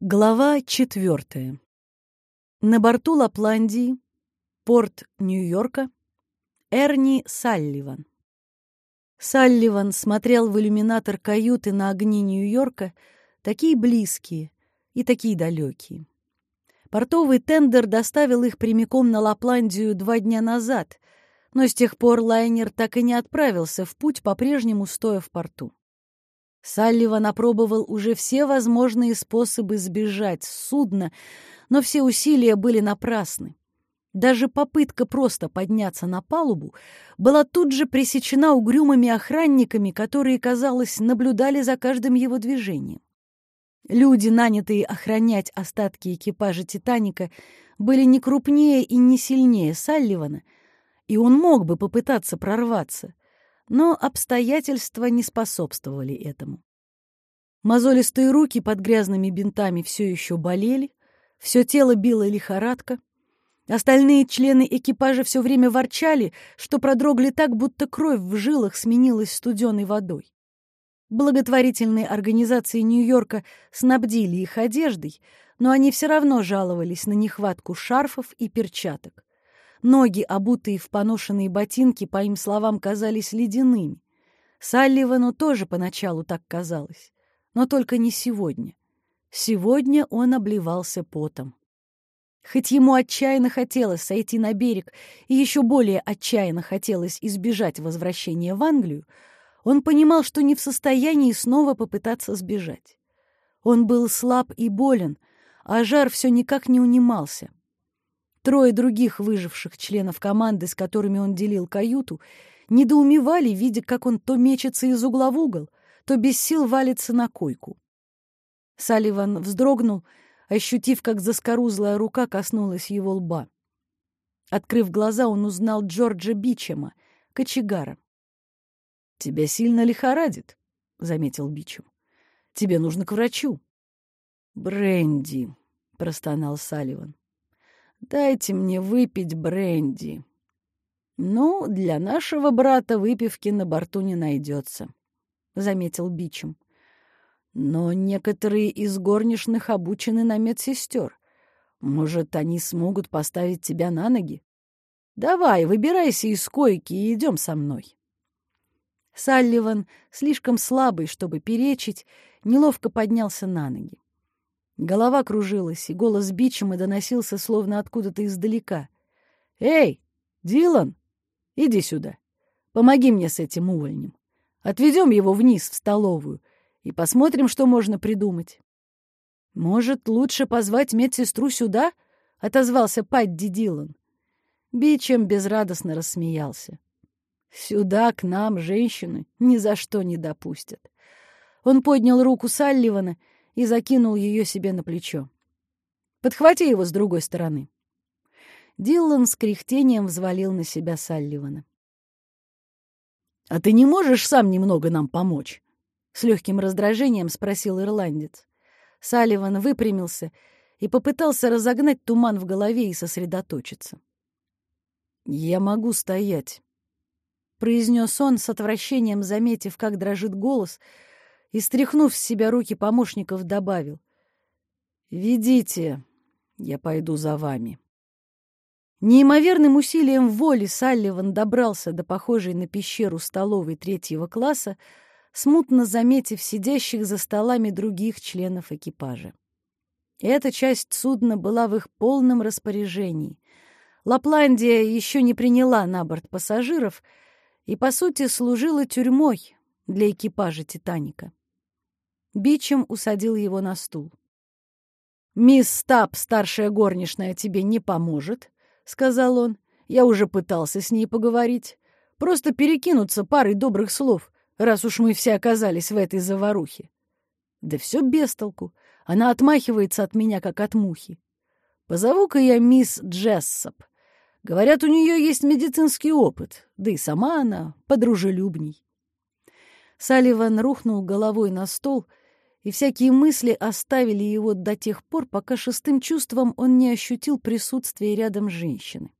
Глава четвертая. На борту Лапландии, порт Нью-Йорка, Эрни Салливан. Салливан смотрел в иллюминатор каюты на огни Нью-Йорка, такие близкие и такие далекие. Портовый тендер доставил их прямиком на Лапландию два дня назад, но с тех пор лайнер так и не отправился в путь, по-прежнему стоя в порту. Салливан опробовал уже все возможные способы сбежать с судна, но все усилия были напрасны. Даже попытка просто подняться на палубу была тут же пресечена угрюмыми охранниками, которые, казалось, наблюдали за каждым его движением. Люди, нанятые охранять остатки экипажа «Титаника», были не крупнее и не сильнее Салливана, и он мог бы попытаться прорваться — но обстоятельства не способствовали этому. Мозолистые руки под грязными бинтами все еще болели, все тело било лихорадка. Остальные члены экипажа все время ворчали, что продрогли так, будто кровь в жилах сменилась студеной водой. Благотворительные организации Нью-Йорка снабдили их одеждой, но они все равно жаловались на нехватку шарфов и перчаток. Ноги, обутые в поношенные ботинки, по им словам, казались ледяными. Салливану тоже поначалу так казалось, но только не сегодня. Сегодня он обливался потом. Хоть ему отчаянно хотелось сойти на берег и еще более отчаянно хотелось избежать возвращения в Англию, он понимал, что не в состоянии снова попытаться сбежать. Он был слаб и болен, а жар все никак не унимался. Трое других выживших членов команды, с которыми он делил каюту, недоумевали, видя, как он то мечется из угла в угол, то без сил валится на койку. Салливан вздрогнул, ощутив, как заскорузлая рука коснулась его лба. Открыв глаза, он узнал Джорджа Бичема, кочегара. — Тебя сильно лихорадит, — заметил Бичем. — Тебе нужно к врачу. — Бренди, — простонал Салливан. Дайте мне выпить бренди. Ну, для нашего брата выпивки на борту не найдется, — заметил Бичем. Но некоторые из горничных обучены на медсестер. Может, они смогут поставить тебя на ноги? Давай, выбирайся из койки и идем со мной. Салливан, слишком слабый, чтобы перечить, неловко поднялся на ноги. Голова кружилась, и голос Бичема доносился словно откуда-то издалека. «Эй, Дилан, иди сюда. Помоги мне с этим увольнем. Отведем его вниз, в столовую, и посмотрим, что можно придумать». «Может, лучше позвать медсестру сюда?» — отозвался Падди Дилан. Бичем безрадостно рассмеялся. «Сюда, к нам, женщины, ни за что не допустят». Он поднял руку Салливана — и закинул ее себе на плечо. «Подхвати его с другой стороны». Диллан с кряхтением взвалил на себя Салливана. «А ты не можешь сам немного нам помочь?» — с легким раздражением спросил ирландец. Салливан выпрямился и попытался разогнать туман в голове и сосредоточиться. «Я могу стоять», — произнес он с отвращением, заметив, как дрожит голос — и, стряхнув с себя руки помощников, добавил. «Ведите, я пойду за вами». Неимоверным усилием воли Салливан добрался до похожей на пещеру столовой третьего класса, смутно заметив сидящих за столами других членов экипажа. Эта часть судна была в их полном распоряжении. Лапландия еще не приняла на борт пассажиров и, по сути, служила тюрьмой для экипажа «Титаника». Бичем усадил его на стул. «Мисс Стаб, старшая горничная, тебе не поможет», — сказал он. «Я уже пытался с ней поговорить. Просто перекинуться парой добрых слов, раз уж мы все оказались в этой заварухе». «Да все без толку. Она отмахивается от меня, как от мухи. Позову-ка я мисс Джессоп. Говорят, у нее есть медицинский опыт, да и сама она подружелюбней». Салливан рухнул головой на стол и всякие мысли оставили его до тех пор, пока шестым чувством он не ощутил присутствия рядом женщины.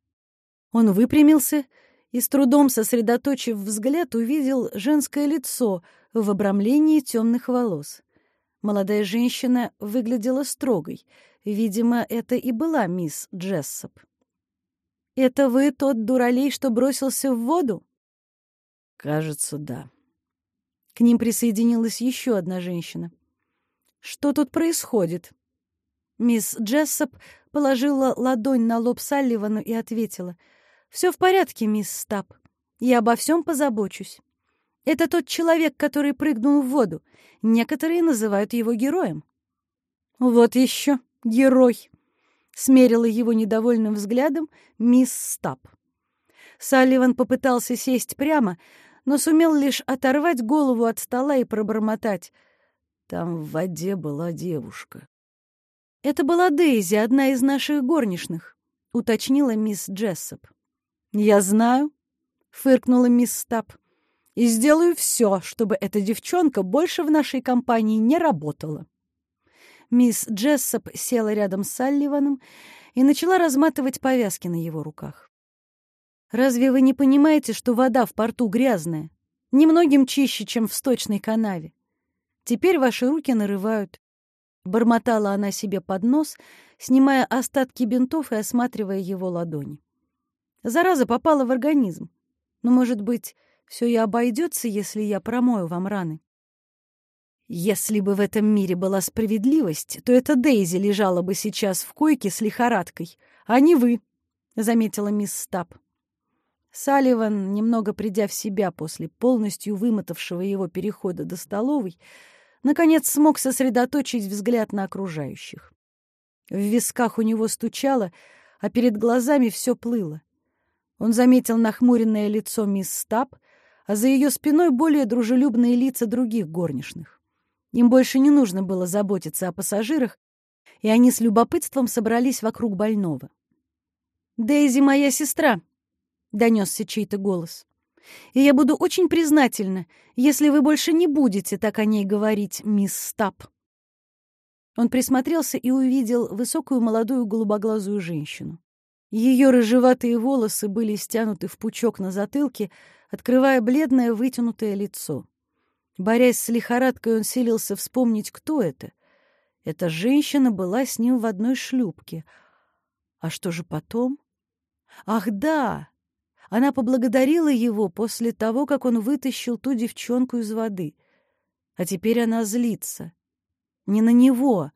Он выпрямился и, с трудом сосредоточив взгляд, увидел женское лицо в обрамлении темных волос. Молодая женщина выглядела строгой. Видимо, это и была мисс Джессоп. «Это вы тот дуралей, что бросился в воду?» «Кажется, да». К ним присоединилась еще одна женщина. «Что тут происходит?» Мисс Джессоп положила ладонь на лоб Салливану и ответила. «Все в порядке, мисс Стаб. Я обо всем позабочусь. Это тот человек, который прыгнул в воду. Некоторые называют его героем». «Вот еще герой!» — смерила его недовольным взглядом мисс Стаб. Салливан попытался сесть прямо, но сумел лишь оторвать голову от стола и пробормотать. Там в воде была девушка. «Это была Дейзи, одна из наших горничных», — уточнила мисс Джессоп. «Я знаю», — фыркнула мисс Стаб, — «и сделаю все, чтобы эта девчонка больше в нашей компании не работала». Мисс Джессоп села рядом с Салливаном и начала разматывать повязки на его руках. «Разве вы не понимаете, что вода в порту грязная? Немногим чище, чем в сточной канаве. Теперь ваши руки нарывают. Бормотала она себе под нос, снимая остатки бинтов и осматривая его ладони. Зараза попала в организм. Но, может быть, все и обойдется, если я промою вам раны. Если бы в этом мире была справедливость, то эта Дейзи лежала бы сейчас в койке с лихорадкой, а не вы, — заметила мисс Стаб. Салливан, немного придя в себя после полностью вымотавшего его перехода до столовой, наконец смог сосредоточить взгляд на окружающих. В висках у него стучало, а перед глазами все плыло. Он заметил нахмуренное лицо мисс Стаб, а за ее спиной более дружелюбные лица других горничных. Им больше не нужно было заботиться о пассажирах, и они с любопытством собрались вокруг больного. «Дейзи моя сестра», — донесся чей-то голос. И я буду очень признательна, если вы больше не будете так о ней говорить, мисс Стаб». Он присмотрелся и увидел высокую молодую голубоглазую женщину. Ее рыжеватые волосы были стянуты в пучок на затылке, открывая бледное вытянутое лицо. Борясь с лихорадкой, он силился вспомнить, кто это. Эта женщина была с ним в одной шлюпке. А что же потом? Ах, да! Она поблагодарила его после того, как он вытащил ту девчонку из воды. А теперь она злится. Не на него,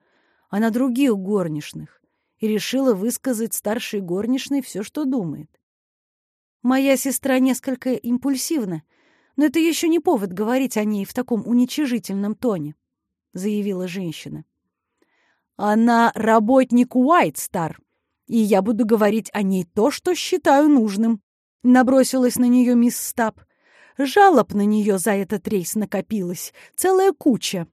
а на других горничных. И решила высказать старшей горничной все, что думает. Моя сестра несколько импульсивна, но это еще не повод говорить о ней в таком уничижительном тоне, — заявила женщина. Она работник Уайтстар, и я буду говорить о ней то, что считаю нужным, Набросилась на нее мисс Стаб. Жалоб на нее за этот рейс накопилось, целая куча.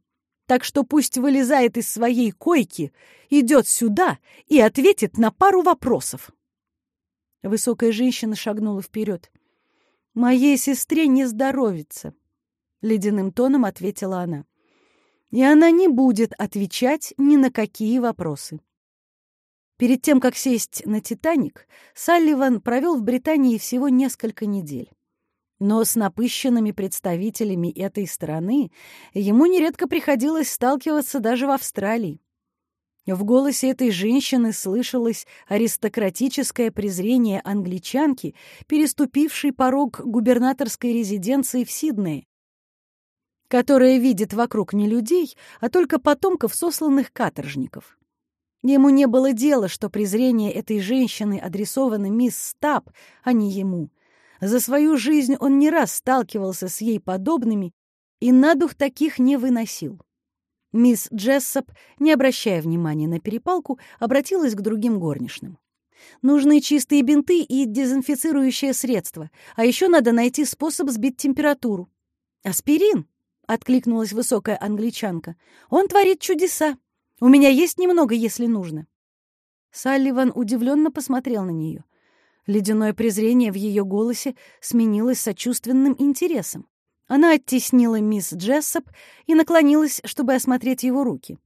Так что пусть вылезает из своей койки, идет сюда и ответит на пару вопросов. Высокая женщина шагнула вперед. «Моей сестре не здоровится», — ледяным тоном ответила она. «И она не будет отвечать ни на какие вопросы». Перед тем, как сесть на «Титаник», Салливан провел в Британии всего несколько недель. Но с напыщенными представителями этой страны ему нередко приходилось сталкиваться даже в Австралии. В голосе этой женщины слышалось аристократическое презрение англичанки, переступившей порог губернаторской резиденции в Сиднее, которая видит вокруг не людей, а только потомков сосланных каторжников. Ему не было дела, что презрение этой женщины адресовано мисс Стаб, а не ему. За свою жизнь он не раз сталкивался с ей подобными и на дух таких не выносил. Мисс Джессоп, не обращая внимания на перепалку, обратилась к другим горничным. «Нужны чистые бинты и дезинфицирующее средство, а еще надо найти способ сбить температуру». «Аспирин!» — откликнулась высокая англичанка. «Он творит чудеса. У меня есть немного, если нужно». Салливан удивленно посмотрел на нее. Ледяное презрение в ее голосе сменилось сочувственным интересом. Она оттеснила мисс Джессоп и наклонилась, чтобы осмотреть его руки.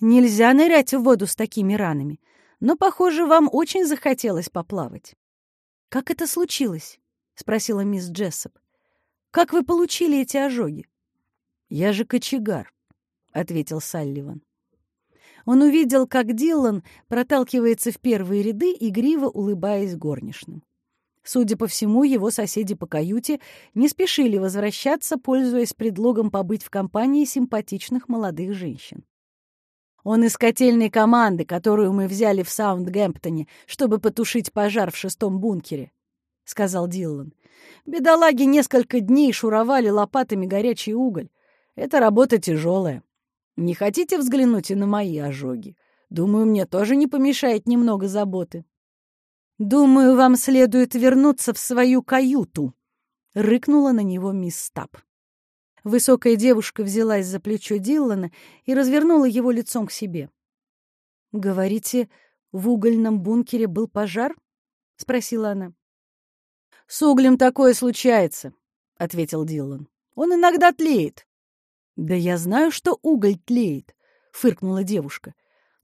«Нельзя нырять в воду с такими ранами, но, похоже, вам очень захотелось поплавать». «Как это случилось?» — спросила мисс Джессоп. «Как вы получили эти ожоги?» «Я же кочегар», — ответил Салливан. Он увидел, как Диллан проталкивается в первые ряды, игриво улыбаясь горничным. Судя по всему, его соседи по каюте не спешили возвращаться, пользуясь предлогом побыть в компании симпатичных молодых женщин. «Он из котельной команды, которую мы взяли в Саундгемптоне, чтобы потушить пожар в шестом бункере», — сказал Диллан. «Бедолаги несколько дней шуровали лопатами горячий уголь. Эта работа тяжелая. Не хотите взглянуть и на мои ожоги? Думаю, мне тоже не помешает немного заботы». «Думаю, вам следует вернуться в свою каюту», — рыкнула на него мисс Стаб. Высокая девушка взялась за плечо Диллана и развернула его лицом к себе. «Говорите, в угольном бункере был пожар?» — спросила она. «С углем такое случается», — ответил Диллан. «Он иногда тлеет». «Да я знаю, что уголь тлеет», — фыркнула девушка.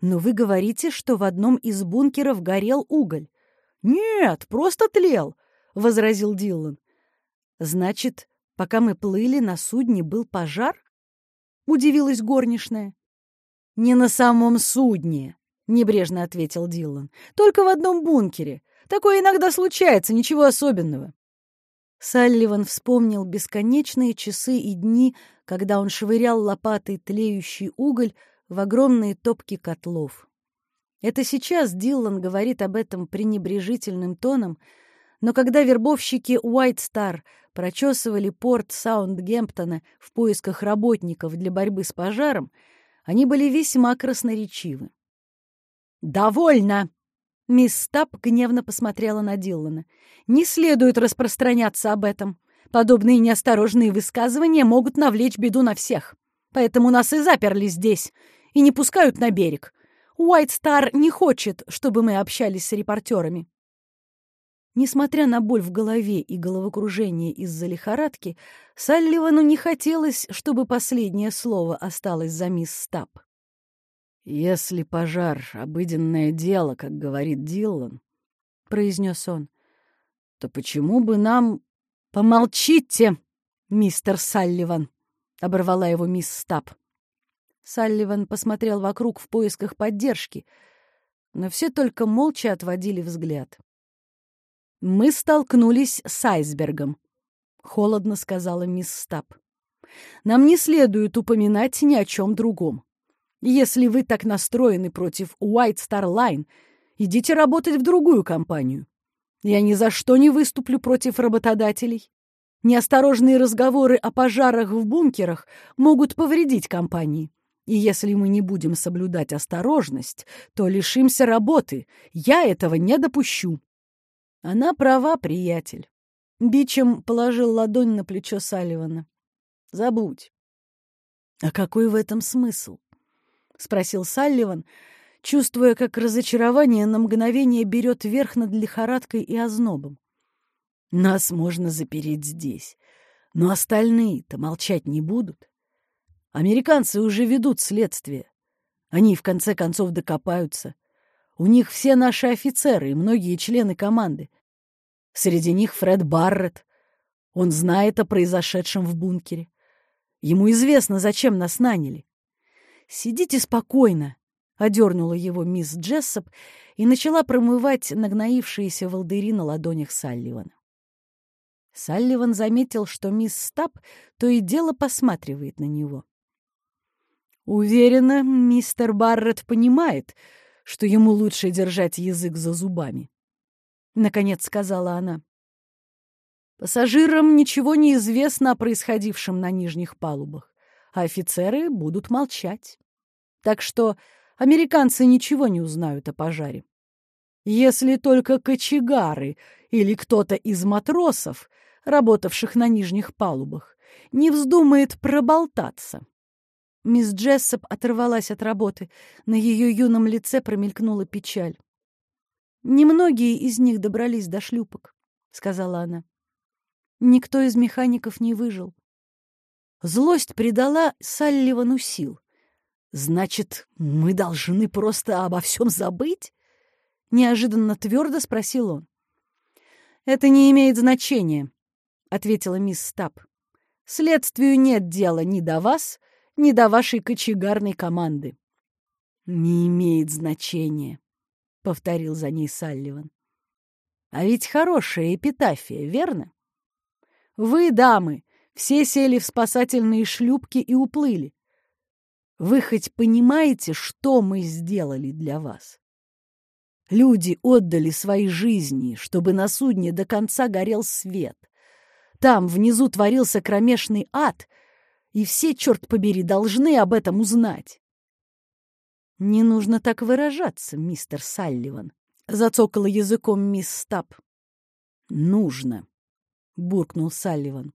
«Но вы говорите, что в одном из бункеров горел уголь. «Нет, просто тлел», — возразил Диллан. «Значит, пока мы плыли, на судне был пожар?» — удивилась горничная. «Не на самом судне», — небрежно ответил Диллан. «Только в одном бункере. Такое иногда случается, ничего особенного». Салливан вспомнил бесконечные часы и дни, когда он швырял лопатой тлеющий уголь в огромные топки котлов. Это сейчас Диллан говорит об этом пренебрежительным тоном, но когда вербовщики White Star прочесывали порт Саундгемптона в поисках работников для борьбы с пожаром, они были весьма красноречивы. «Довольно!» — мисс Стаб гневно посмотрела на Диллана. «Не следует распространяться об этом. Подобные неосторожные высказывания могут навлечь беду на всех. Поэтому нас и заперли здесь, и не пускают на берег. Уайт Стар не хочет, чтобы мы общались с репортерами. Несмотря на боль в голове и головокружение из-за лихорадки, Салливану не хотелось, чтобы последнее слово осталось за мисс Стаб. «Если пожар — обыденное дело, как говорит Диллан», — произнес он, — «то почему бы нам...» «Помолчите, мистер Салливан!» — оборвала его мисс Стаб. Салливан посмотрел вокруг в поисках поддержки, но все только молча отводили взгляд. «Мы столкнулись с айсбергом», — холодно сказала мисс Стаб. «Нам не следует упоминать ни о чем другом. Если вы так настроены против White Star Line, идите работать в другую компанию. Я ни за что не выступлю против работодателей. Неосторожные разговоры о пожарах в бункерах могут повредить компании. И если мы не будем соблюдать осторожность, то лишимся работы. Я этого не допущу. Она права, приятель. Бичем положил ладонь на плечо Салливана. Забудь. А какой в этом смысл? Спросил Салливан, чувствуя, как разочарование на мгновение берет верх над лихорадкой и ознобом. Нас можно запереть здесь, но остальные-то молчать не будут. Американцы уже ведут следствие. Они, в конце концов, докопаются. У них все наши офицеры и многие члены команды. Среди них Фред Барретт. Он знает о произошедшем в бункере. Ему известно, зачем нас наняли. «Сидите спокойно», — одернула его мисс Джессоп и начала промывать нагноившиеся волдыри на ладонях Салливана. Салливан заметил, что мисс Стаб то и дело посматривает на него. Уверена, мистер Барретт понимает, что ему лучше держать язык за зубами. Наконец сказала она. Пассажирам ничего не известно о происходившем на нижних палубах, а офицеры будут молчать. Так что американцы ничего не узнают о пожаре. Если только кочегары или кто-то из матросов, работавших на нижних палубах, не вздумает проболтаться. Мисс Джессоп оторвалась от работы. На ее юном лице промелькнула печаль. «Немногие из них добрались до шлюпок», — сказала она. «Никто из механиков не выжил». Злость придала Салливану сил. «Значит, мы должны просто обо всем забыть?» — неожиданно твердо спросил он. «Это не имеет значения», — ответила мисс Стаб. «Следствию нет дела ни до вас, не до вашей кочегарной команды. «Не имеет значения», — повторил за ней Салливан. «А ведь хорошая эпитафия, верно? Вы, дамы, все сели в спасательные шлюпки и уплыли. Вы хоть понимаете, что мы сделали для вас? Люди отдали свои жизни, чтобы на судне до конца горел свет. Там внизу творился кромешный ад, и все, черт побери, должны об этом узнать. «Не нужно так выражаться, мистер Салливан», — зацокала языком мисс Стаб. «Нужно», — буркнул Салливан.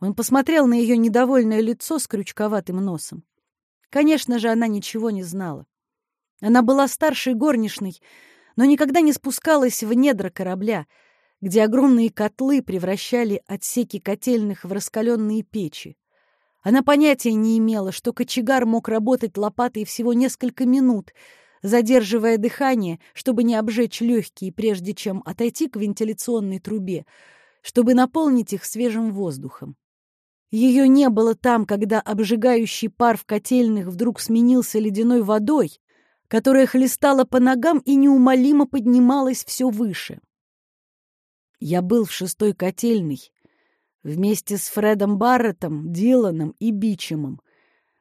Он посмотрел на ее недовольное лицо с крючковатым носом. Конечно же, она ничего не знала. Она была старшей горничной, но никогда не спускалась в недра корабля, где огромные котлы превращали отсеки котельных в раскаленные печи. Она понятия не имела, что кочегар мог работать лопатой всего несколько минут, задерживая дыхание, чтобы не обжечь легкие, прежде чем отойти к вентиляционной трубе, чтобы наполнить их свежим воздухом. Ее не было там, когда обжигающий пар в котельных вдруг сменился ледяной водой, которая хлестала по ногам и неумолимо поднималась все выше. Я был в шестой котельной, вместе с Фредом Барреттом, Диланом и Бичемом,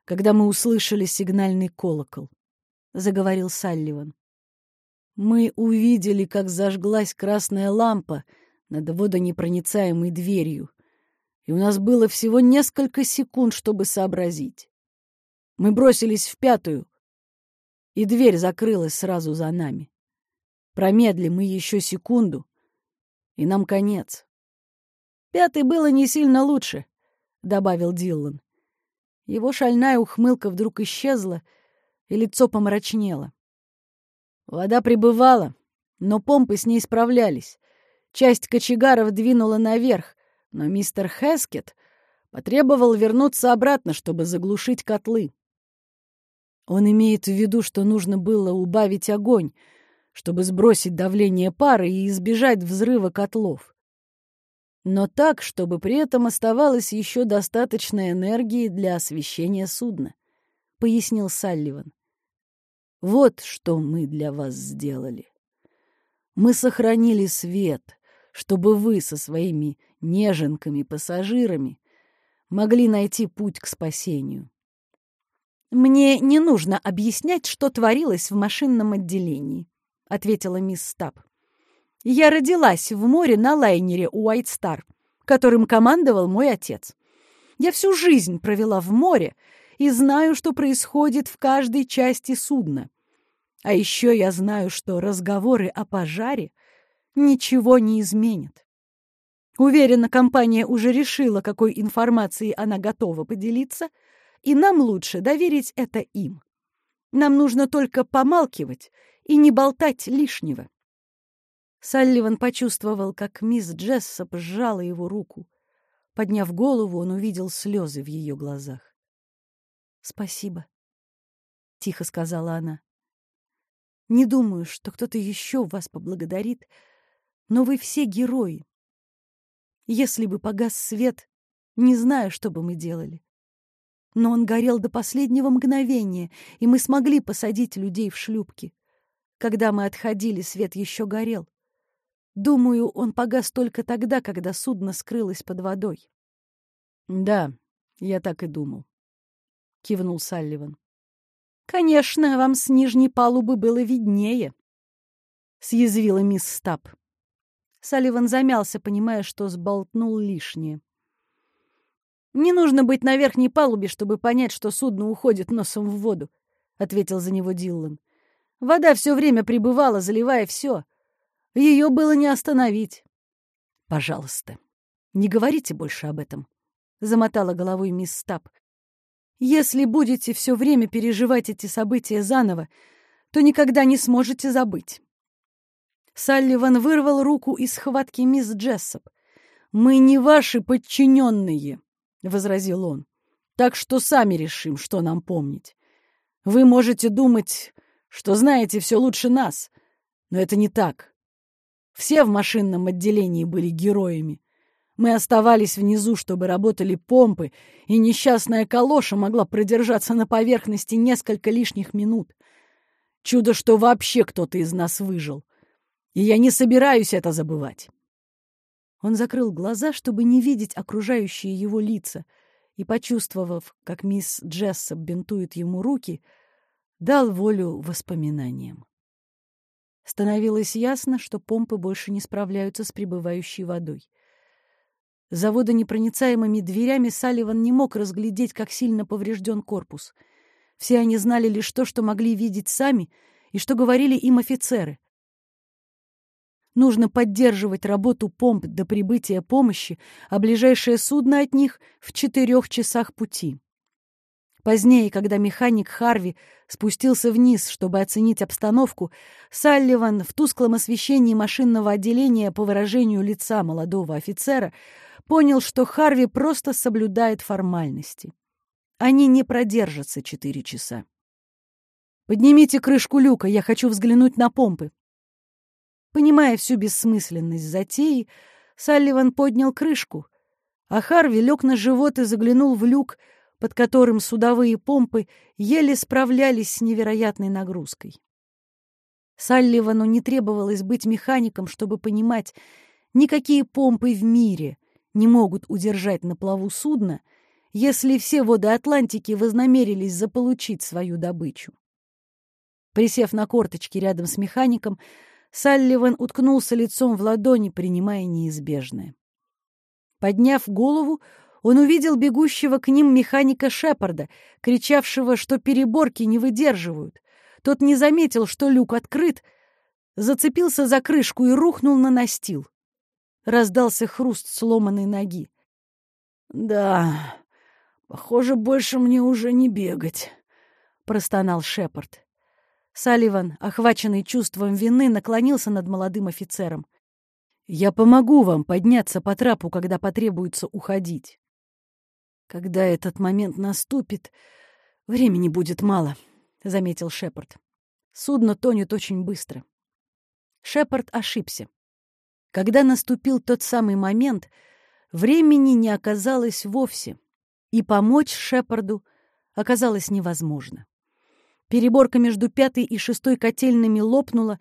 когда мы услышали сигнальный колокол, — заговорил Салливан. Мы увидели, как зажглась красная лампа над водонепроницаемой дверью, и у нас было всего несколько секунд, чтобы сообразить. Мы бросились в пятую, и дверь закрылась сразу за нами. Промедли мы еще секунду, и нам конец. Пятый было не сильно лучше, — добавил Диллан. Его шальная ухмылка вдруг исчезла, и лицо помрачнело. Вода прибывала, но помпы с ней справлялись. Часть кочегаров двинула наверх, но мистер Хескет потребовал вернуться обратно, чтобы заглушить котлы. Он имеет в виду, что нужно было убавить огонь, чтобы сбросить давление пары и избежать взрыва котлов но так, чтобы при этом оставалось еще достаточно энергии для освещения судна, — пояснил Салливан. Вот что мы для вас сделали. Мы сохранили свет, чтобы вы со своими неженками-пассажирами могли найти путь к спасению. «Мне не нужно объяснять, что творилось в машинном отделении», — ответила мисс Стаб. Я родилась в море на лайнере Уайт Стар, которым командовал мой отец. Я всю жизнь провела в море и знаю, что происходит в каждой части судна. А еще я знаю, что разговоры о пожаре ничего не изменят. Уверена, компания уже решила, какой информацией она готова поделиться, и нам лучше доверить это им. Нам нужно только помалкивать и не болтать лишнего. Салливан почувствовал, как мисс Джессоп сжала его руку. Подняв голову, он увидел слезы в ее глазах. «Спасибо», — тихо сказала она. «Не думаю, что кто-то еще вас поблагодарит, но вы все герои. Если бы погас свет, не знаю, что бы мы делали. Но он горел до последнего мгновения, и мы смогли посадить людей в шлюпки. Когда мы отходили, свет еще горел. Думаю, он погас только тогда, когда судно скрылось под водой. — Да, я так и думал, — кивнул Салливан. — Конечно, вам с нижней палубы было виднее, — съязвила мисс Стаб. Салливан замялся, понимая, что сболтнул лишнее. «Не нужно быть на верхней палубе, чтобы понять, что судно уходит носом в воду», — ответил за него Диллан. «Вода все время прибывала, заливая все. Ее было не остановить. «Пожалуйста, не говорите больше об этом», — замотала головой мисс Стаб. «Если будете все время переживать эти события заново, то никогда не сможете забыть». Салливан вырвал руку из схватки мисс Джессоп. «Мы не ваши подчиненные», — возразил он. «Так что сами решим, что нам помнить. Вы можете думать, что знаете все лучше нас, но это не так. Все в машинном отделении были героями. Мы оставались внизу, чтобы работали помпы, и несчастная калоша могла продержаться на поверхности несколько лишних минут. Чудо, что вообще кто-то из нас выжил. И я не собираюсь это забывать. Он закрыл глаза, чтобы не видеть окружающие его лица, и, почувствовав, как мисс Джессоп бинтует ему руки, дал волю воспоминаниям. Становилось ясно, что помпы больше не справляются с прибывающей водой. За водонепроницаемыми дверями Салливан не мог разглядеть, как сильно поврежден корпус. Все они знали лишь то, что могли видеть сами, и что говорили им офицеры. Нужно поддерживать работу помп до прибытия помощи, а ближайшее судно от них в четырех часах пути. Позднее, когда механик Харви спустился вниз, чтобы оценить обстановку, Салливан в тусклом освещении машинного отделения по выражению лица молодого офицера понял, что Харви просто соблюдает формальности. Они не продержатся четыре часа. «Поднимите крышку люка, я хочу взглянуть на помпы». Понимая всю бессмысленность затеи, Салливан поднял крышку, а Харви лег на живот и заглянул в люк, под которым судовые помпы еле справлялись с невероятной нагрузкой. Салливану не требовалось быть механиком, чтобы понимать, никакие помпы в мире не могут удержать на плаву судно, если все воды Атлантики вознамерились заполучить свою добычу. Присев на корточки рядом с механиком, Салливан уткнулся лицом в ладони, принимая неизбежное. Подняв голову, он увидел бегущего к ним механика Шепарда, кричавшего, что переборки не выдерживают. Тот не заметил, что люк открыт, зацепился за крышку и рухнул на настил. Раздался хруст сломанной ноги. «Да, похоже, больше мне уже не бегать», — простонал Шепард. Салливан, охваченный чувством вины, наклонился над молодым офицером. «Я помогу вам подняться по трапу, когда потребуется уходить». «Когда этот момент наступит, времени будет мало», — заметил Шепард. «Судно тонет очень быстро». Шепард ошибся. Когда наступил тот самый момент, времени не оказалось вовсе, и помочь Шепарду оказалось невозможно. Переборка между пятой и шестой котельными лопнула,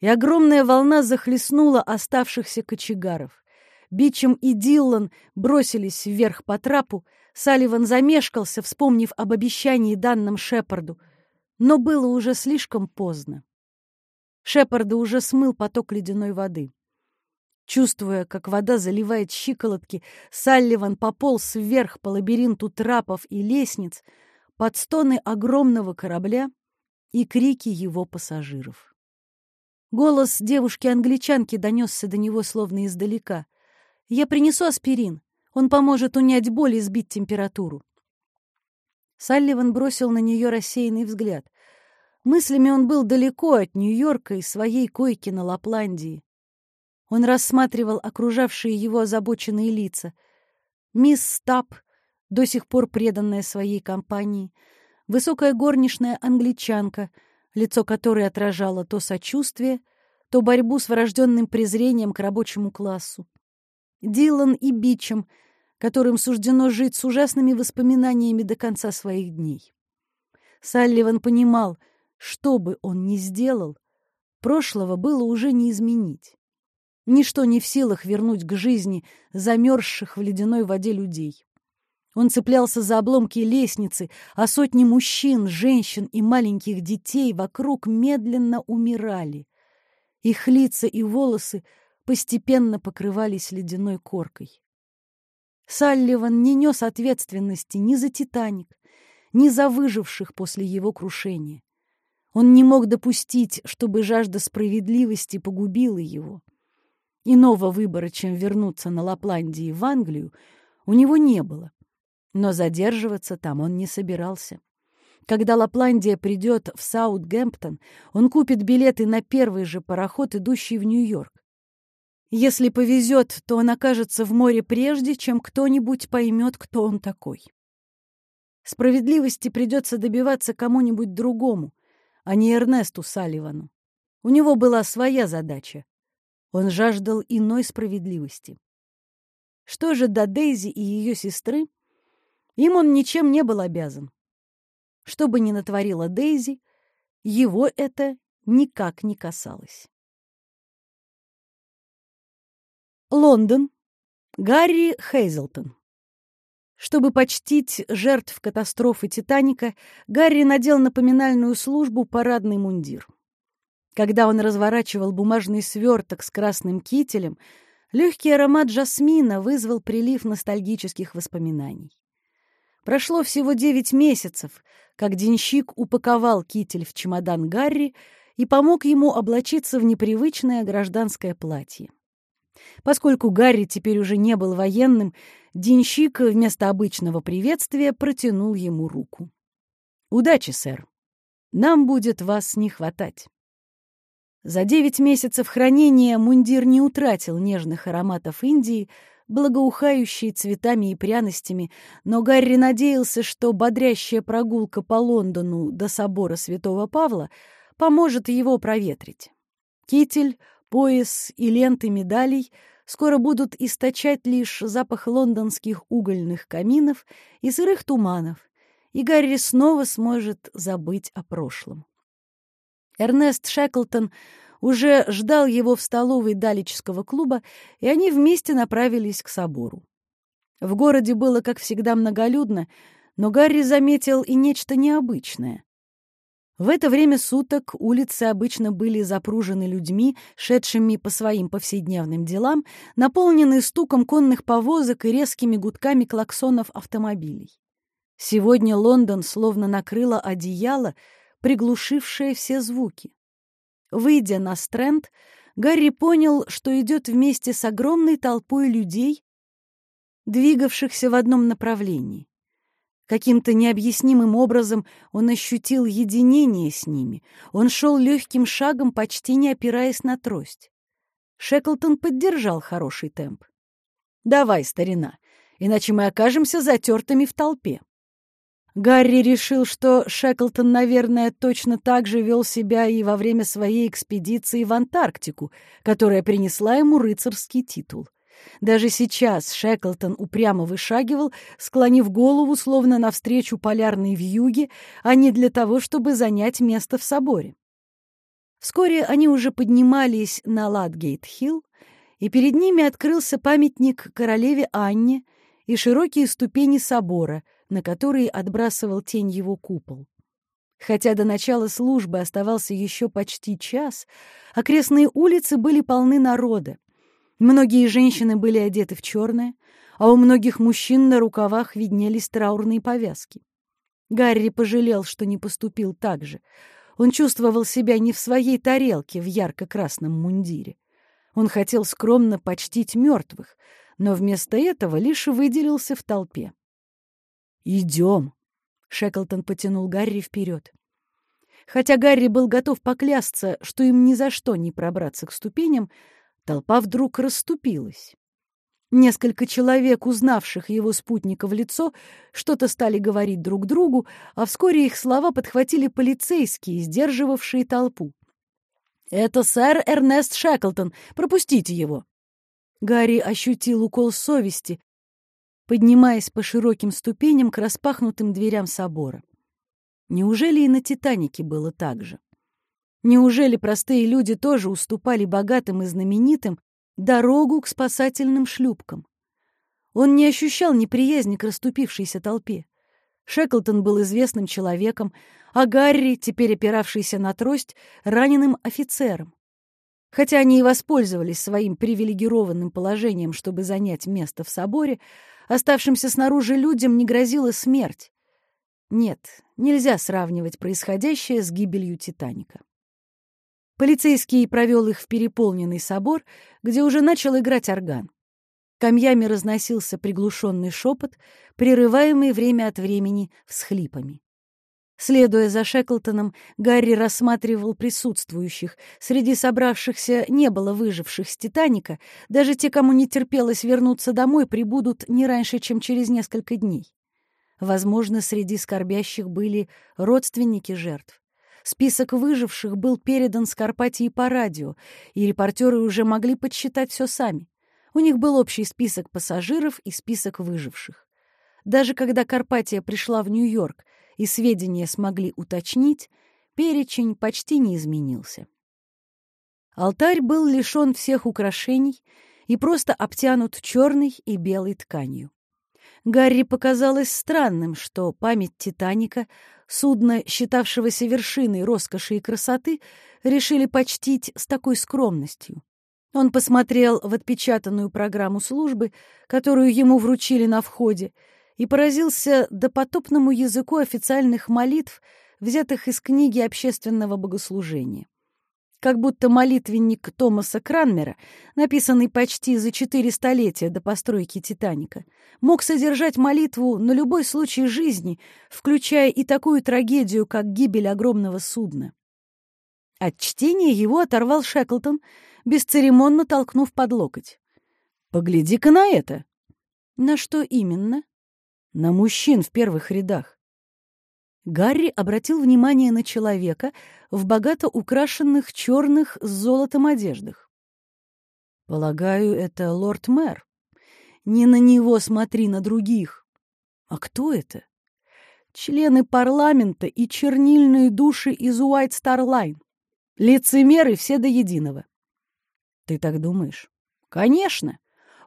и огромная волна захлестнула оставшихся кочегаров. Бичем и Диллан бросились вверх по трапу, Салливан замешкался, вспомнив об обещании данным Шепарду, но было уже слишком поздно. Шепарда уже смыл поток ледяной воды. Чувствуя, как вода заливает щиколотки, Салливан пополз вверх по лабиринту трапов и лестниц под стоны огромного корабля и крики его пассажиров. Голос девушки-англичанки донесся до него словно издалека. «Я принесу аспирин. Он поможет унять боль и сбить температуру». Салливан бросил на нее рассеянный взгляд. Мыслями он был далеко от Нью-Йорка и своей койки на Лапландии. Он рассматривал окружавшие его озабоченные лица. Мисс Стаб, до сих пор преданная своей компании, высокая горничная англичанка, лицо которой отражало то сочувствие, то борьбу с врожденным презрением к рабочему классу. Дилан и Бичем, которым суждено жить с ужасными воспоминаниями до конца своих дней. Салливан понимал, что бы он ни сделал, прошлого было уже не изменить. Ничто не в силах вернуть к жизни замерзших в ледяной воде людей. Он цеплялся за обломки лестницы, а сотни мужчин, женщин и маленьких детей вокруг медленно умирали. Их лица и волосы постепенно покрывались ледяной коркой. Салливан не нес ответственности ни за «Титаник», ни за выживших после его крушения. Он не мог допустить, чтобы жажда справедливости погубила его. Иного выбора, чем вернуться на Лапландии в Англию, у него не было. Но задерживаться там он не собирался. Когда Лапландия придет в Саутгемптон, он купит билеты на первый же пароход, идущий в Нью-Йорк. Если повезет, то он окажется в море прежде, чем кто-нибудь поймет, кто он такой. Справедливости придется добиваться кому-нибудь другому, а не Эрнесту Салливану. У него была своя задача он жаждал иной справедливости. Что же до Дейзи и ее сестры? Им он ничем не был обязан. Что бы ни натворила Дейзи, его это никак не касалось. Лондон. Гарри Хейзелтон. Чтобы почтить жертв катастрофы «Титаника», Гарри надел напоминальную службу парадный мундир. Когда он разворачивал бумажный сверток с красным кителем, легкий аромат жасмина вызвал прилив ностальгических воспоминаний. Прошло всего девять месяцев, как денщик упаковал китель в чемодан Гарри и помог ему облачиться в непривычное гражданское платье. Поскольку Гарри теперь уже не был военным, денщик вместо обычного приветствия протянул ему руку. «Удачи, сэр. Нам будет вас не хватать». За девять месяцев хранения мундир не утратил нежных ароматов Индии, благоухающие цветами и пряностями, но Гарри надеялся, что бодрящая прогулка по Лондону до собора Святого Павла поможет его проветрить. Китель, пояс и ленты медалей скоро будут источать лишь запах лондонских угольных каминов и сырых туманов, и Гарри снова сможет забыть о прошлом. Эрнест Шеклтон уже ждал его в столовой Далического клуба, и они вместе направились к собору. В городе было, как всегда, многолюдно, но Гарри заметил и нечто необычное. В это время суток улицы обычно были запружены людьми, шедшими по своим повседневным делам, наполненные стуком конных повозок и резкими гудками клаксонов автомобилей. Сегодня Лондон словно накрыло одеяло, приглушившее все звуки. Выйдя на стренд, Гарри понял, что идет вместе с огромной толпой людей, двигавшихся в одном направлении. Каким-то необъяснимым образом он ощутил единение с ними. Он шел легким шагом, почти не опираясь на трость. Шеклтон поддержал хороший темп. «Давай, старина, иначе мы окажемся затертыми в толпе». Гарри решил, что Шеклтон, наверное, точно так же вел себя и во время своей экспедиции в Антарктику, которая принесла ему рыцарский титул. Даже сейчас Шеклтон упрямо вышагивал, склонив голову, словно навстречу полярной вьюге, а не для того, чтобы занять место в соборе. Вскоре они уже поднимались на Ладгейт-Хилл, и перед ними открылся памятник королеве Анне и широкие ступени собора — на который отбрасывал тень его купол. Хотя до начала службы оставался еще почти час, окрестные улицы были полны народа. Многие женщины были одеты в черное, а у многих мужчин на рукавах виднелись траурные повязки. Гарри пожалел, что не поступил так же. Он чувствовал себя не в своей тарелке в ярко-красном мундире. Он хотел скромно почтить мертвых, но вместо этого лишь выделился в толпе. «Идем!» — Шеклтон потянул Гарри вперед. Хотя Гарри был готов поклясться, что им ни за что не пробраться к ступеням, толпа вдруг расступилась. Несколько человек, узнавших его спутника в лицо, что-то стали говорить друг другу, а вскоре их слова подхватили полицейские, сдерживавшие толпу. «Это сэр Эрнест Шеклтон. Пропустите его!» Гарри ощутил укол совести, поднимаясь по широким ступеням к распахнутым дверям собора. Неужели и на «Титанике» было так же? Неужели простые люди тоже уступали богатым и знаменитым дорогу к спасательным шлюпкам? Он не ощущал неприязни к расступившейся толпе. Шеклтон был известным человеком, а Гарри, теперь опиравшийся на трость, раненым офицером. Хотя они и воспользовались своим привилегированным положением, чтобы занять место в соборе, Оставшимся снаружи людям не грозила смерть. Нет, нельзя сравнивать происходящее с гибелью Титаника. Полицейский провел их в переполненный собор, где уже начал играть орган. Камьями разносился приглушенный шепот, прерываемый время от времени всхлипами. Следуя за Шеклтоном, Гарри рассматривал присутствующих. Среди собравшихся не было выживших с «Титаника». Даже те, кому не терпелось вернуться домой, прибудут не раньше, чем через несколько дней. Возможно, среди скорбящих были родственники жертв. Список выживших был передан Скарпатии по радио, и репортеры уже могли подсчитать все сами. У них был общий список пассажиров и список выживших. Даже когда Карпатия пришла в Нью-Йорк и сведения смогли уточнить, перечень почти не изменился. Алтарь был лишен всех украшений и просто обтянут черной и белой тканью. Гарри показалось странным, что память «Титаника», судно, считавшегося вершиной роскоши и красоты, решили почтить с такой скромностью. Он посмотрел в отпечатанную программу службы, которую ему вручили на входе, и поразился допотопному языку официальных молитв, взятых из книги общественного богослужения. Как будто молитвенник Томаса Кранмера, написанный почти за четыре столетия до постройки «Титаника», мог содержать молитву на любой случай жизни, включая и такую трагедию, как гибель огромного судна. От чтения его оторвал Шеклтон, бесцеремонно толкнув под локоть. «Погляди-ка на это!» «На что именно?» «На мужчин в первых рядах. Гарри обратил внимание на человека в богато украшенных черных с золотом одеждах. «Полагаю, это лорд-мэр. Не на него смотри, на других. А кто это?» «Члены парламента и чернильные души из Star Line. Лицемеры все до единого». «Ты так думаешь?» «Конечно.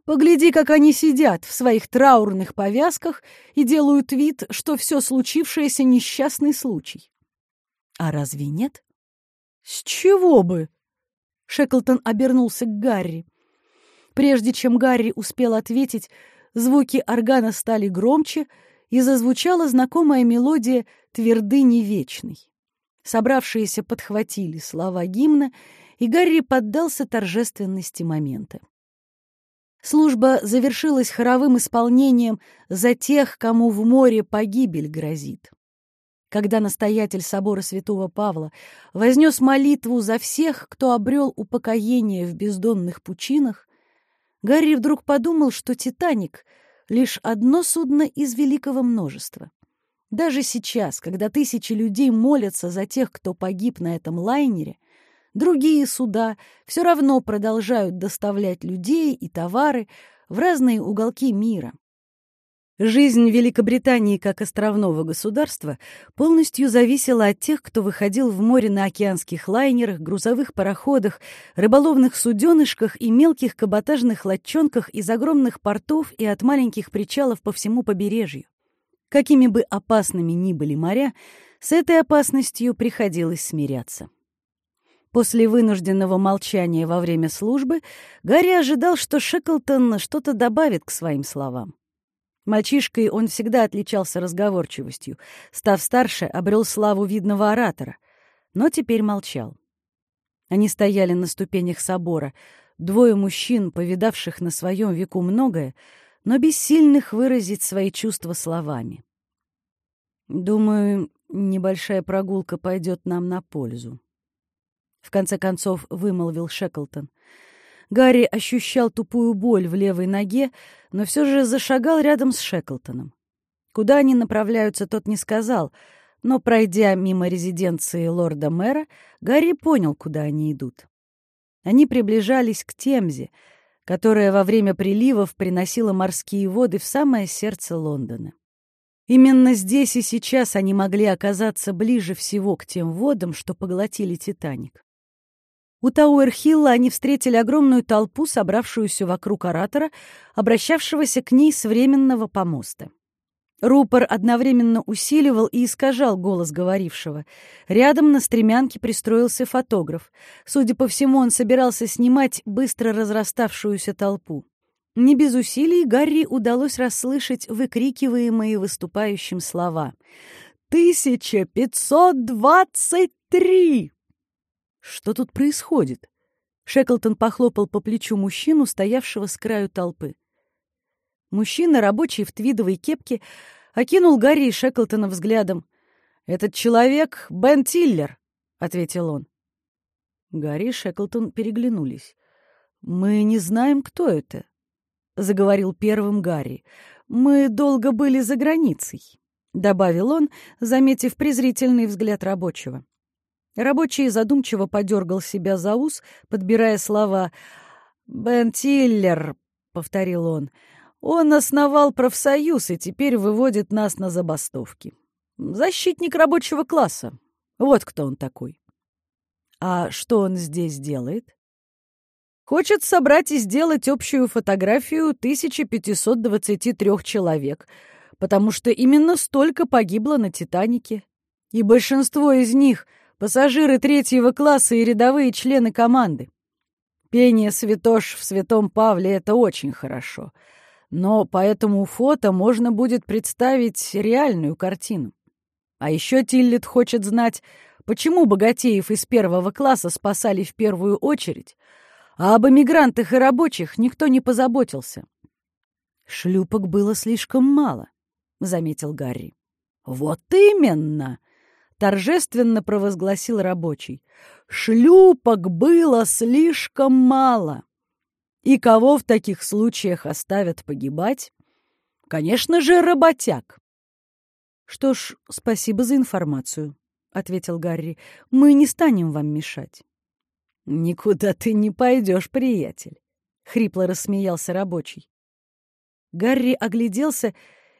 Погляди, как они сидят в своих траурных повязках и делают вид, что все случившееся несчастный случай. А разве нет? С чего бы? Шеклтон обернулся к Гарри. Прежде чем Гарри успел ответить, звуки органа стали громче, и зазвучала знакомая мелодия «Твердыни вечной». Собравшиеся подхватили слова гимна, и Гарри поддался торжественности момента. Служба завершилась хоровым исполнением «За тех, кому в море погибель грозит». Когда настоятель собора святого Павла вознес молитву за всех, кто обрел упокоение в бездонных пучинах, Гарри вдруг подумал, что «Титаник» — лишь одно судно из великого множества. Даже сейчас, когда тысячи людей молятся за тех, кто погиб на этом лайнере, Другие суда все равно продолжают доставлять людей и товары в разные уголки мира. Жизнь Великобритании как островного государства полностью зависела от тех, кто выходил в море на океанских лайнерах, грузовых пароходах, рыболовных суденышках и мелких каботажных лодчонках из огромных портов и от маленьких причалов по всему побережью. Какими бы опасными ни были моря, с этой опасностью приходилось смиряться. После вынужденного молчания во время службы Гарри ожидал, что Шеклтон что-то добавит к своим словам. Мальчишкой он всегда отличался разговорчивостью. Став старше, обрел славу видного оратора, но теперь молчал. Они стояли на ступенях собора, двое мужчин, повидавших на своем веку многое, но бессильных выразить свои чувства словами. «Думаю, небольшая прогулка пойдет нам на пользу», в конце концов вымолвил Шеклтон. Гарри ощущал тупую боль в левой ноге, но все же зашагал рядом с Шеклтоном. Куда они направляются, тот не сказал, но, пройдя мимо резиденции лорда-мэра, Гарри понял, куда они идут. Они приближались к Темзе, которая во время приливов приносила морские воды в самое сердце Лондона. Именно здесь и сейчас они могли оказаться ближе всего к тем водам, что поглотили «Титаник». У Тауэр-Хилла они встретили огромную толпу, собравшуюся вокруг оратора, обращавшегося к ней с временного помоста. Рупор одновременно усиливал и искажал голос говорившего. Рядом на стремянке пристроился фотограф. Судя по всему, он собирался снимать быстро разраставшуюся толпу. Не без усилий Гарри удалось расслышать выкрикиваемые выступающим слова. «Тысяча пятьсот двадцать три!» Что тут происходит? Шеклтон похлопал по плечу мужчину, стоявшего с краю толпы. Мужчина, рабочий в твидовой кепке, окинул Гарри и Шеклтона взглядом. «Этот человек — Бен Тиллер», — ответил он. Гарри и Шеклтон переглянулись. «Мы не знаем, кто это», — заговорил первым Гарри. «Мы долго были за границей», — добавил он, заметив презрительный взгляд рабочего. Рабочий задумчиво подергал себя за ус, подбирая слова. «Бен Тиллер», повторил он. «Он основал профсоюз и теперь выводит нас на забастовки. Защитник рабочего класса. Вот кто он такой». «А что он здесь делает?» «Хочет собрать и сделать общую фотографию 1523 человек, потому что именно столько погибло на «Титанике». И большинство из них — пассажиры третьего класса и рядовые члены команды. Пение святош в Святом Павле — это очень хорошо. Но по этому фото можно будет представить реальную картину. А еще Тиллет хочет знать, почему богатеев из первого класса спасали в первую очередь, а об эмигрантах и рабочих никто не позаботился. «Шлюпок было слишком мало», — заметил Гарри. «Вот именно!» — торжественно провозгласил рабочий. «Шлюпок было слишком мало. И кого в таких случаях оставят погибать? Конечно же, работяг». «Что ж, спасибо за информацию», — ответил Гарри. «Мы не станем вам мешать». «Никуда ты не пойдешь, приятель», — хрипло рассмеялся рабочий. Гарри огляделся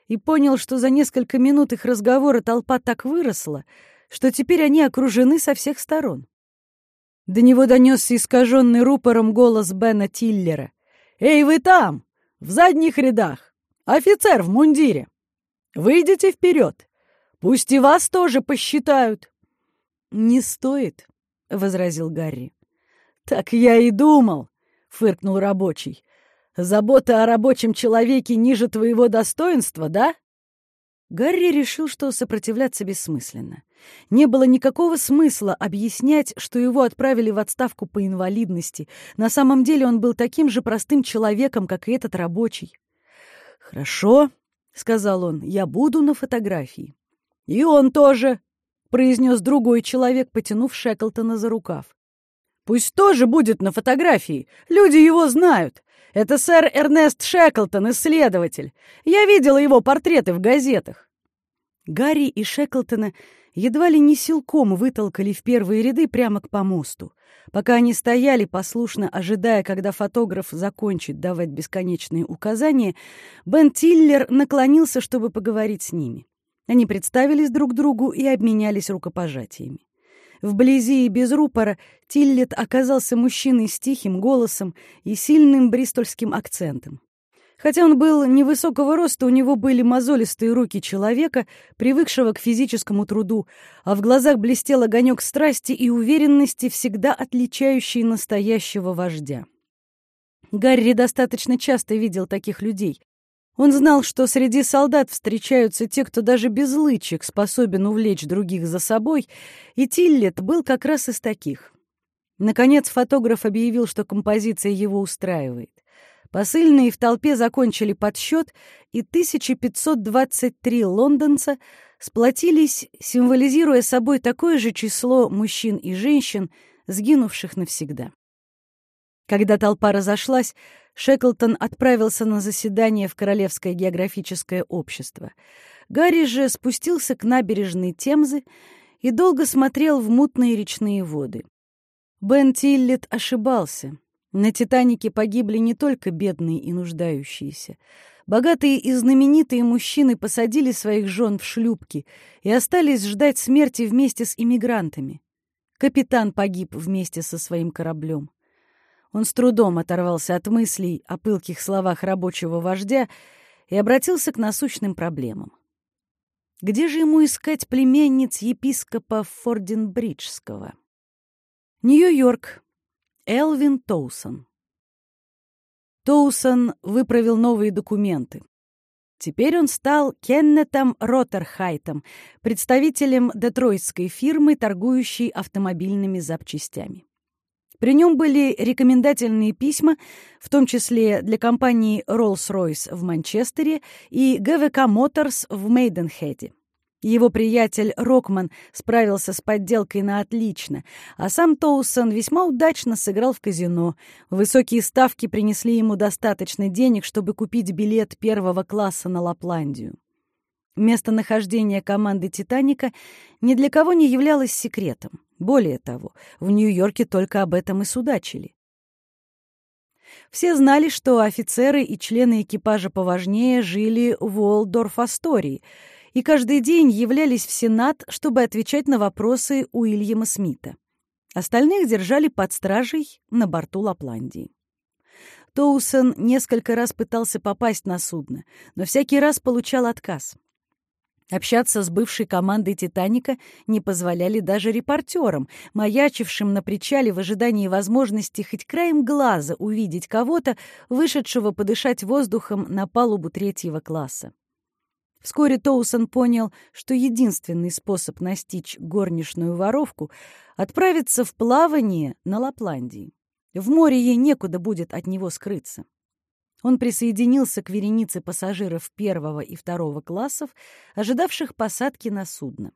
и понял, что за несколько минут их разговора толпа так выросла, что теперь они окружены со всех сторон. До него донесся искаженный рупором голос Бена Тиллера. «Эй, вы там! В задних рядах! Офицер в мундире! Выйдите вперед! Пусть и вас тоже посчитают!» «Не стоит», — возразил Гарри. «Так я и думал», — фыркнул рабочий. Забота о рабочем человеке ниже твоего достоинства, да?» Гарри решил, что сопротивляться бессмысленно. Не было никакого смысла объяснять, что его отправили в отставку по инвалидности. На самом деле он был таким же простым человеком, как и этот рабочий. «Хорошо», — сказал он, — «я буду на фотографии». «И он тоже», — произнес другой человек, потянув Шеклтона за рукав. «Пусть тоже будет на фотографии. Люди его знают. Это сэр Эрнест Шеклтон, исследователь. Я видела его портреты в газетах. Гарри и Шеклтона едва ли не силком вытолкали в первые ряды прямо к помосту. Пока они стояли, послушно ожидая, когда фотограф закончит давать бесконечные указания, Бен Тиллер наклонился, чтобы поговорить с ними. Они представились друг другу и обменялись рукопожатиями. Вблизи и без рупора Тиллет оказался мужчиной с тихим голосом и сильным бристольским акцентом. Хотя он был невысокого роста, у него были мозолистые руки человека, привыкшего к физическому труду, а в глазах блестел огонек страсти и уверенности, всегда отличающий настоящего вождя. Гарри достаточно часто видел таких людей. Он знал, что среди солдат встречаются те, кто даже без лычек способен увлечь других за собой, и Тиллет был как раз из таких. Наконец фотограф объявил, что композиция его устраивает. Посыльные в толпе закончили подсчет, и 1523 лондонца сплотились, символизируя собой такое же число мужчин и женщин, сгинувших навсегда. Когда толпа разошлась, Шеклтон отправился на заседание в Королевское географическое общество. Гарри же спустился к набережной Темзы и долго смотрел в мутные речные воды. Бен Тиллет ошибался. На «Титанике» погибли не только бедные и нуждающиеся. Богатые и знаменитые мужчины посадили своих жен в шлюпки и остались ждать смерти вместе с иммигрантами. Капитан погиб вместе со своим кораблем. Он с трудом оторвался от мыслей о пылких словах рабочего вождя и обратился к насущным проблемам. Где же ему искать племянниц епископа Форденбриджского? Нью-Йорк. Элвин Тоусон. Тоусон выправил новые документы. Теперь он стал Кеннетом Роттерхайтом, представителем детройтской фирмы, торгующей автомобильными запчастями. При нем были рекомендательные письма, в том числе для компании Rolls-Royce в Манчестере и ГВК Motors в Мейденхеде. Его приятель Рокман справился с подделкой на отлично, а сам Тоусон весьма удачно сыграл в казино. Высокие ставки принесли ему достаточно денег, чтобы купить билет первого класса на Лапландию. Местонахождение команды «Титаника» ни для кого не являлось секретом. Более того, в Нью-Йорке только об этом и судачили. Все знали, что офицеры и члены экипажа поважнее жили в Уолдорф-Астории и каждый день являлись в Сенат, чтобы отвечать на вопросы Уильяма Смита. Остальных держали под стражей на борту Лапландии. Тоусон несколько раз пытался попасть на судно, но всякий раз получал отказ. Общаться с бывшей командой «Титаника» не позволяли даже репортерам, маячившим на причале в ожидании возможности хоть краем глаза увидеть кого-то, вышедшего подышать воздухом на палубу третьего класса. Вскоре Тоусон понял, что единственный способ настичь горничную воровку — отправиться в плавание на Лапландии. В море ей некуда будет от него скрыться. Он присоединился к веренице пассажиров первого и второго классов, ожидавших посадки на судно.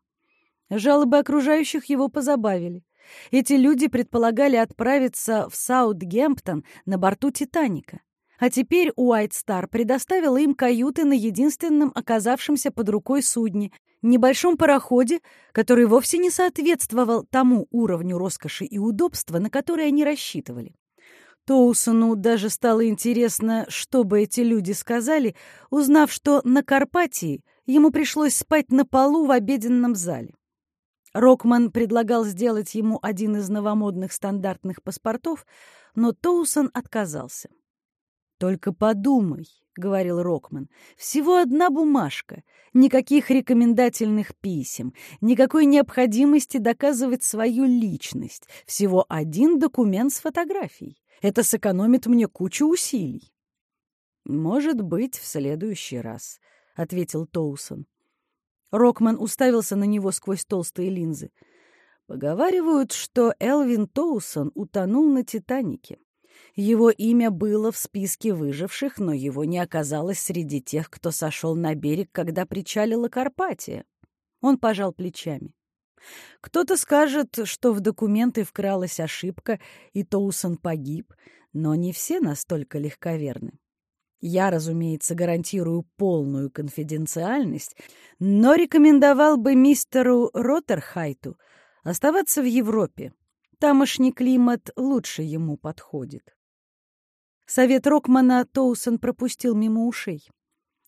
Жалобы окружающих его позабавили. Эти люди предполагали отправиться в Саутгемптон на борту «Титаника». А теперь Уайт Стар предоставила им каюты на единственном оказавшемся под рукой судне, небольшом пароходе, который вовсе не соответствовал тому уровню роскоши и удобства, на который они рассчитывали. Тоусону даже стало интересно, что бы эти люди сказали, узнав, что на Карпатии ему пришлось спать на полу в обеденном зале. Рокман предлагал сделать ему один из новомодных стандартных паспортов, но Тоусон отказался. «Только подумай», — говорил Рокман, — «всего одна бумажка, никаких рекомендательных писем, никакой необходимости доказывать свою личность, всего один документ с фотографией. Это сэкономит мне кучу усилий. «Может быть, в следующий раз», — ответил Тоусон. Рокман уставился на него сквозь толстые линзы. Поговаривают, что Элвин Тоусон утонул на «Титанике». Его имя было в списке выживших, но его не оказалось среди тех, кто сошел на берег, когда причалила Карпатия. Он пожал плечами. Кто-то скажет, что в документы вкралась ошибка, и Тоусон погиб, но не все настолько легковерны. Я, разумеется, гарантирую полную конфиденциальность, но рекомендовал бы мистеру Роттерхайту оставаться в Европе. Тамошний климат лучше ему подходит. Совет Рокмана Тоусон пропустил мимо ушей.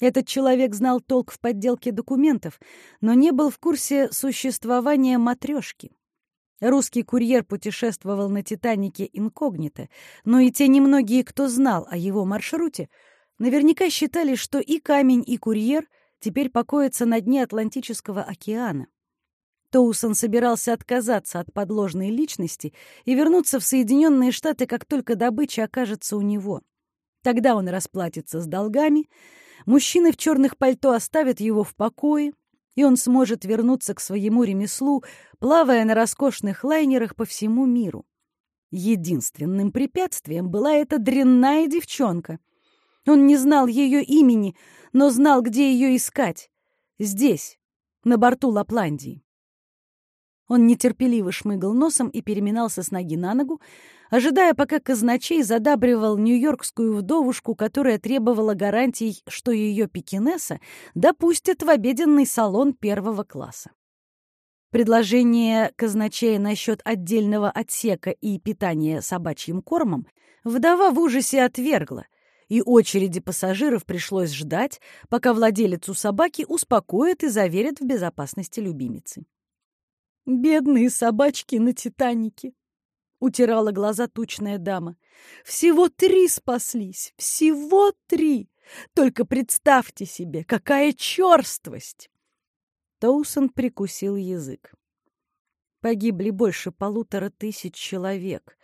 Этот человек знал толк в подделке документов, но не был в курсе существования матрешки. Русский курьер путешествовал на «Титанике» инкогнито, но и те немногие, кто знал о его маршруте, наверняка считали, что и камень, и курьер теперь покоятся на дне Атлантического океана. Тоусон собирался отказаться от подложной личности и вернуться в Соединенные Штаты, как только добыча окажется у него. Тогда он расплатится с долгами — Мужчины в черных пальто оставят его в покое, и он сможет вернуться к своему ремеслу, плавая на роскошных лайнерах по всему миру. Единственным препятствием была эта дрянная девчонка. Он не знал ее имени, но знал, где ее искать. Здесь, на борту Лапландии. Он нетерпеливо шмыгал носом и переминался с ноги на ногу, ожидая, пока казначей задабривал нью-йоркскую вдовушку, которая требовала гарантий, что ее пекинеса допустят в обеденный салон первого класса. Предложение казначея насчет отдельного отсека и питания собачьим кормом вдова в ужасе отвергла, и очереди пассажиров пришлось ждать, пока владелицу собаки успокоят и заверят в безопасности любимицы. «Бедные собачки на Титанике!» — утирала глаза тучная дама. «Всего три спаслись! Всего три! Только представьте себе, какая черствость!» Тоусон прикусил язык. Погибли больше полутора тысяч человек,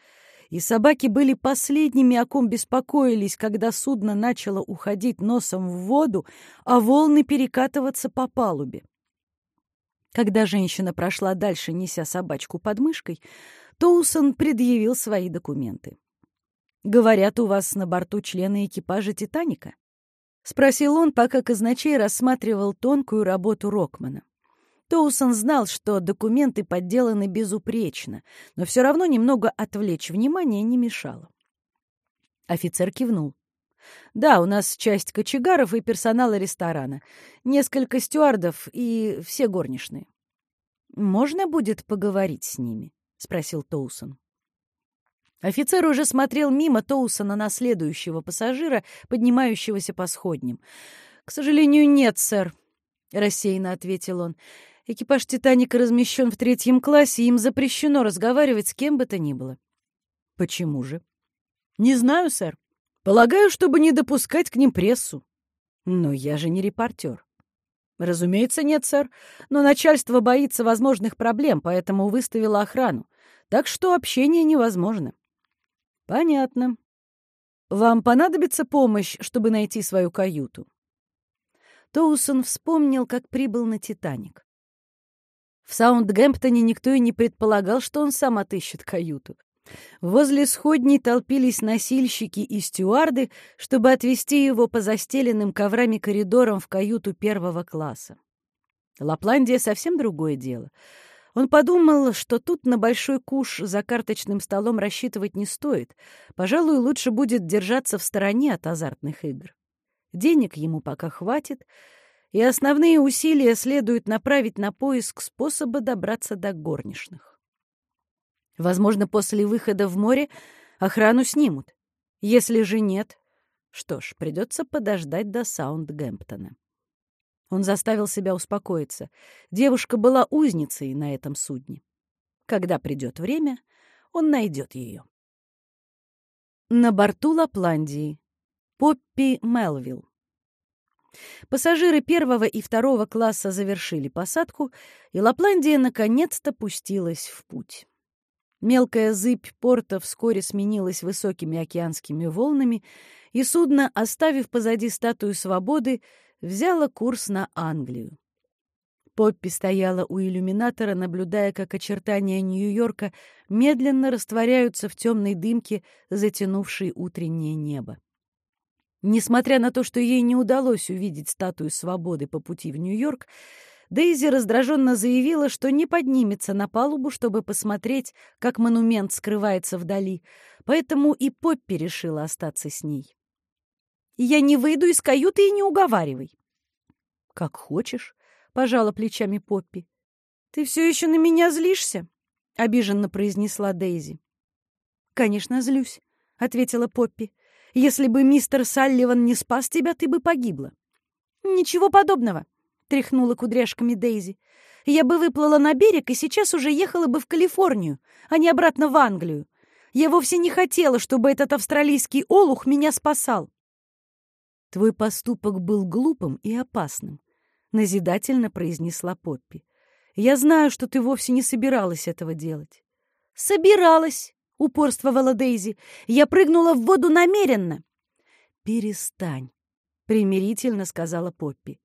и собаки были последними, о ком беспокоились, когда судно начало уходить носом в воду, а волны перекатываться по палубе. Когда женщина прошла дальше, неся собачку под мышкой, Тоусон предъявил свои документы. «Говорят, у вас на борту члены экипажа «Титаника»?» — спросил он, пока казначей рассматривал тонкую работу Рокмана. Тоусон знал, что документы подделаны безупречно, но все равно немного отвлечь внимание не мешало. Офицер кивнул. Да, у нас часть кочегаров и персонала ресторана, несколько стюардов и все горничные. Можно будет поговорить с ними? спросил Тоусон. Офицер уже смотрел мимо Тоусона на следующего пассажира, поднимающегося по сходням. «К сожалению, нет, сэр», — рассеянно ответил он. «Экипаж «Титаника» размещен в третьем классе, им запрещено разговаривать с кем бы то ни было». «Почему же?» «Не знаю, сэр. Полагаю, чтобы не допускать к ним прессу». «Но я же не репортер». «Разумеется, нет, сэр. Но начальство боится возможных проблем, поэтому выставило охрану. Так что общение невозможно». «Понятно. Вам понадобится помощь, чтобы найти свою каюту?» Тоусон вспомнил, как прибыл на «Титаник». В Саундгемптоне никто и не предполагал, что он сам отыщет каюту. Возле сходней толпились носильщики и стюарды, чтобы отвезти его по застеленным коврами коридорам в каюту первого класса. Лапландия совсем другое дело — он подумал, что тут на большой куш за карточным столом рассчитывать не стоит. Пожалуй, лучше будет держаться в стороне от азартных игр. Денег ему пока хватит, и основные усилия следует направить на поиск способа добраться до горничных. Возможно, после выхода в море охрану снимут. Если же нет, что ж, придется подождать до Саундгемптона. Он заставил себя успокоиться. Девушка была узницей на этом судне. Когда придет время, он найдет ее. На борту Лапландии. Поппи Мелвилл. Пассажиры первого и второго класса завершили посадку, и Лапландия наконец-то пустилась в путь. Мелкая зыбь порта вскоре сменилась высокими океанскими волнами, и судно, оставив позади статую свободы, взяла курс на Англию. Поппи стояла у иллюминатора, наблюдая, как очертания Нью-Йорка медленно растворяются в темной дымке, затянувшей утреннее небо. Несмотря на то, что ей не удалось увидеть статую свободы по пути в Нью-Йорк, Дейзи раздраженно заявила, что не поднимется на палубу, чтобы посмотреть, как монумент скрывается вдали, поэтому и Поппи решила остаться с ней. Я не выйду из каюты и не уговаривай. — Как хочешь, — пожала плечами Поппи. — Ты все еще на меня злишься? — обиженно произнесла Дейзи. — Конечно, злюсь, — ответила Поппи. — Если бы мистер Салливан не спас тебя, ты бы погибла. — Ничего подобного, — тряхнула кудряшками Дейзи. — Я бы выплыла на берег и сейчас уже ехала бы в Калифорнию, а не обратно в Англию. Я вовсе не хотела, чтобы этот австралийский олух меня спасал. «Твой поступок был глупым и опасным», — назидательно произнесла Поппи. «Я знаю, что ты вовсе не собиралась этого делать». «Собиралась», — упорствовала Дейзи. «Я прыгнула в воду намеренно». «Перестань», — примирительно сказала Поппи.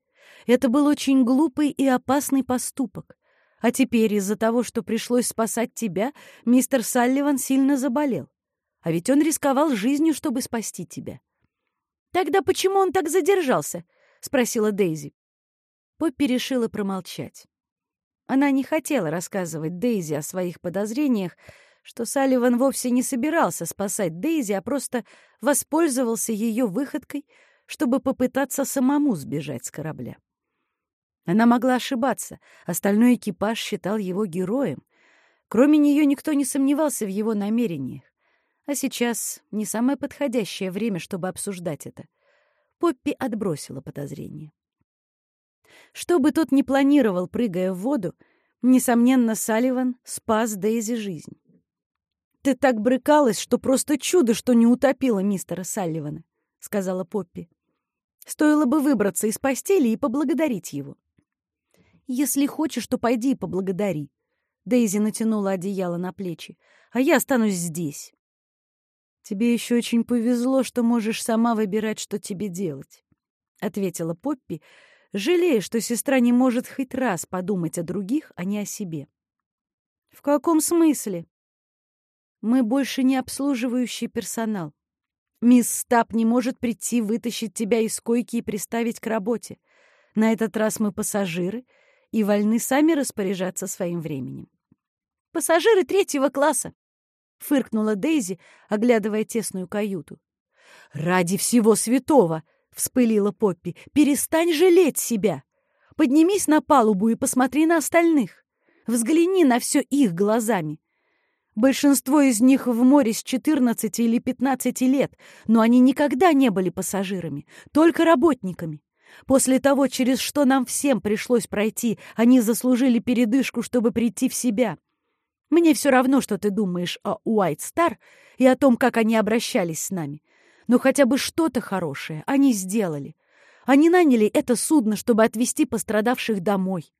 «Это был очень глупый и опасный поступок. А теперь из-за того, что пришлось спасать тебя, мистер Салливан сильно заболел. А ведь он рисковал жизнью, чтобы спасти тебя. «Тогда почему он так задержался?» — спросила Дейзи. Поппи решила промолчать. Она не хотела рассказывать Дейзи о своих подозрениях, что Салливан вовсе не собирался спасать Дейзи, а просто воспользовался ее выходкой, чтобы попытаться самому сбежать с корабля. Она могла ошибаться, остальной экипаж считал его героем. Кроме нее никто не сомневался в его намерениях. А сейчас не самое подходящее время, чтобы обсуждать это. Поппи отбросила подозрение. Что бы тот ни планировал, прыгая в воду, несомненно, Салливан спас Дейзи жизнь. «Ты так брыкалась, что просто чудо, что не утопила мистера Салливана», — сказала Поппи. «Стоило бы выбраться из постели и поблагодарить его». «Если хочешь, то пойди и поблагодари». Дейзи натянула одеяло на плечи. «А я останусь здесь». «Тебе еще очень повезло, что можешь сама выбирать, что тебе делать», — ответила Поппи, жалея, что сестра не может хоть раз подумать о других, а не о себе. «В каком смысле?» «Мы больше не обслуживающий персонал. Мисс Стап не может прийти, вытащить тебя из койки и приставить к работе. На этот раз мы пассажиры и вольны сами распоряжаться своим временем». «Пассажиры третьего класса», — фыркнула Дейзи, оглядывая тесную каюту. «Ради всего святого!» — вспылила Поппи. «Перестань жалеть себя! Поднимись на палубу и посмотри на остальных. Взгляни на все их глазами. Большинство из них в море с 14 или 15 лет, но они никогда не были пассажирами, только работниками. После того, через что нам всем пришлось пройти, они заслужили передышку, чтобы прийти в себя. Мне все равно, что ты думаешь о Уайт Стар и о том, как они обращались с нами. Но хотя бы что-то хорошее они сделали. Они наняли это судно, чтобы отвезти пострадавших домой.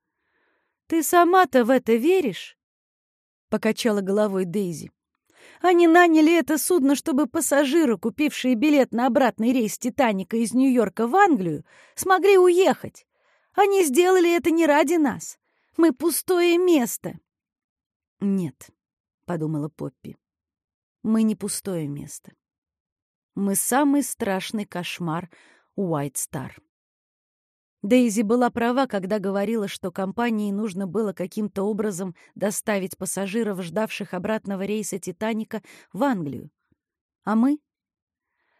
Ты сама-то в это веришь? Покачала головой Дейзи. Они наняли это судно, чтобы пассажиры, купившие билет на обратный рейс «Титаника» из Нью-Йорка в Англию, смогли уехать. Они сделали это не ради нас. Мы пустое место. Нет, — подумала Поппи, — мы не пустое место. Мы самый страшный кошмар Уайт Стар. Дейзи была права, когда говорила, что компании нужно было каким-то образом доставить пассажиров, ждавших обратного рейса «Титаника», в Англию. А мы?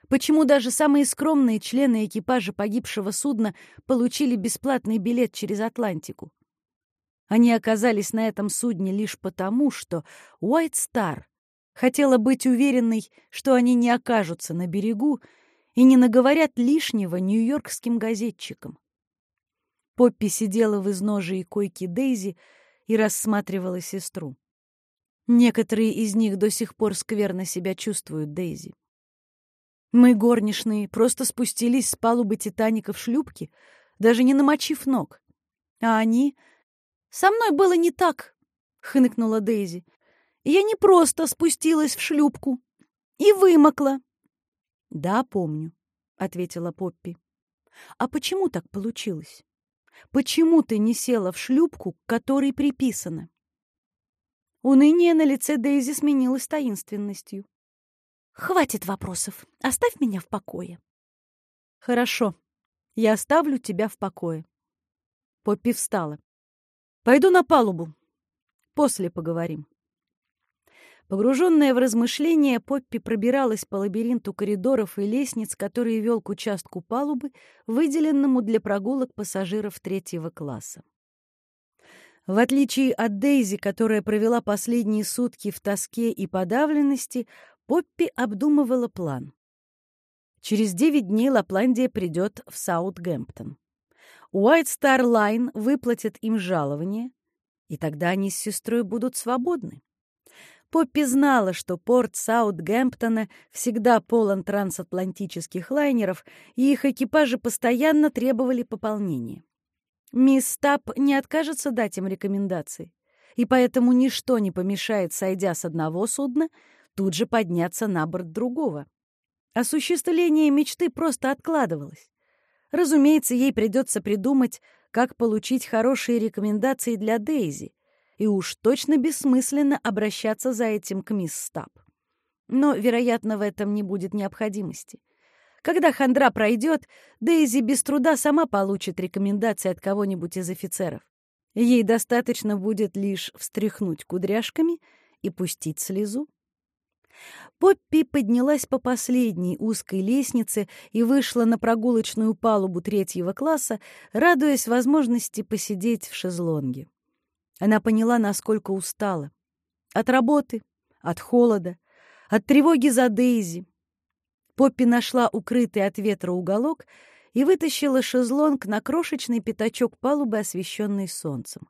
Почему даже самые скромные члены экипажа погибшего судна получили бесплатный билет через Атлантику? Они оказались на этом судне лишь потому, что Уайт Стар хотела быть уверенной, что они не окажутся на берегу и не наговорят лишнего нью-йоркским газетчикам. Поппи сидела в изножии койки Дейзи и рассматривала сестру. Некоторые из них до сих пор скверно себя чувствуют, Дейзи. Мы, горничные, просто спустились с палубы Титаника в шлюпки, даже не намочив ног. А они... «Со мной было не так», — хныкнула Дейзи. «Я не просто спустилась в шлюпку и вымокла». «Да, помню», — ответила Поппи. «А почему так получилось?» Почему ты не села в шлюпку, к которой приписано?» Уныние на лице Дейзи сменилось таинственностью. «Хватит вопросов. Оставь меня в покое». «Хорошо. Я оставлю тебя в покое». Поппи встала. «Пойду на палубу. После поговорим». Погруженная в размышления, Поппи пробиралась по лабиринту коридоров и лестниц, который вел к участку палубы, выделенному для прогулок пассажиров третьего класса. В отличие от Дейзи, которая провела последние сутки в тоске и подавленности, Поппи обдумывала план. Через девять дней Лапландия придет в Саутгемптон. Уайт Стар Лайн выплатит им жалование, и тогда они с сестрой будут свободны. Поппи знала, что порт Саутгемптона всегда полон трансатлантических лайнеров, и их экипажи постоянно требовали пополнения. Мисс Стаб не откажется дать им рекомендации, и поэтому ничто не помешает, сойдя с одного судна, тут же подняться на борт другого. Осуществление мечты просто откладывалось. Разумеется, ей придется придумать, как получить хорошие рекомендации для Дейзи — и уж точно бессмысленно обращаться за этим к мисс Стаб. Но, вероятно, в этом не будет необходимости. Когда хандра пройдет, Дейзи без труда сама получит рекомендации от кого-нибудь из офицеров. Ей достаточно будет лишь встряхнуть кудряшками и пустить слезу. Поппи поднялась по последней узкой лестнице и вышла на прогулочную палубу третьего класса, радуясь возможности посидеть в шезлонге. Она поняла, насколько устала. От работы, от холода, от тревоги за Дейзи. Поппи нашла укрытый от ветра уголок и вытащила шезлонг на крошечный пятачок палубы, освещенный солнцем.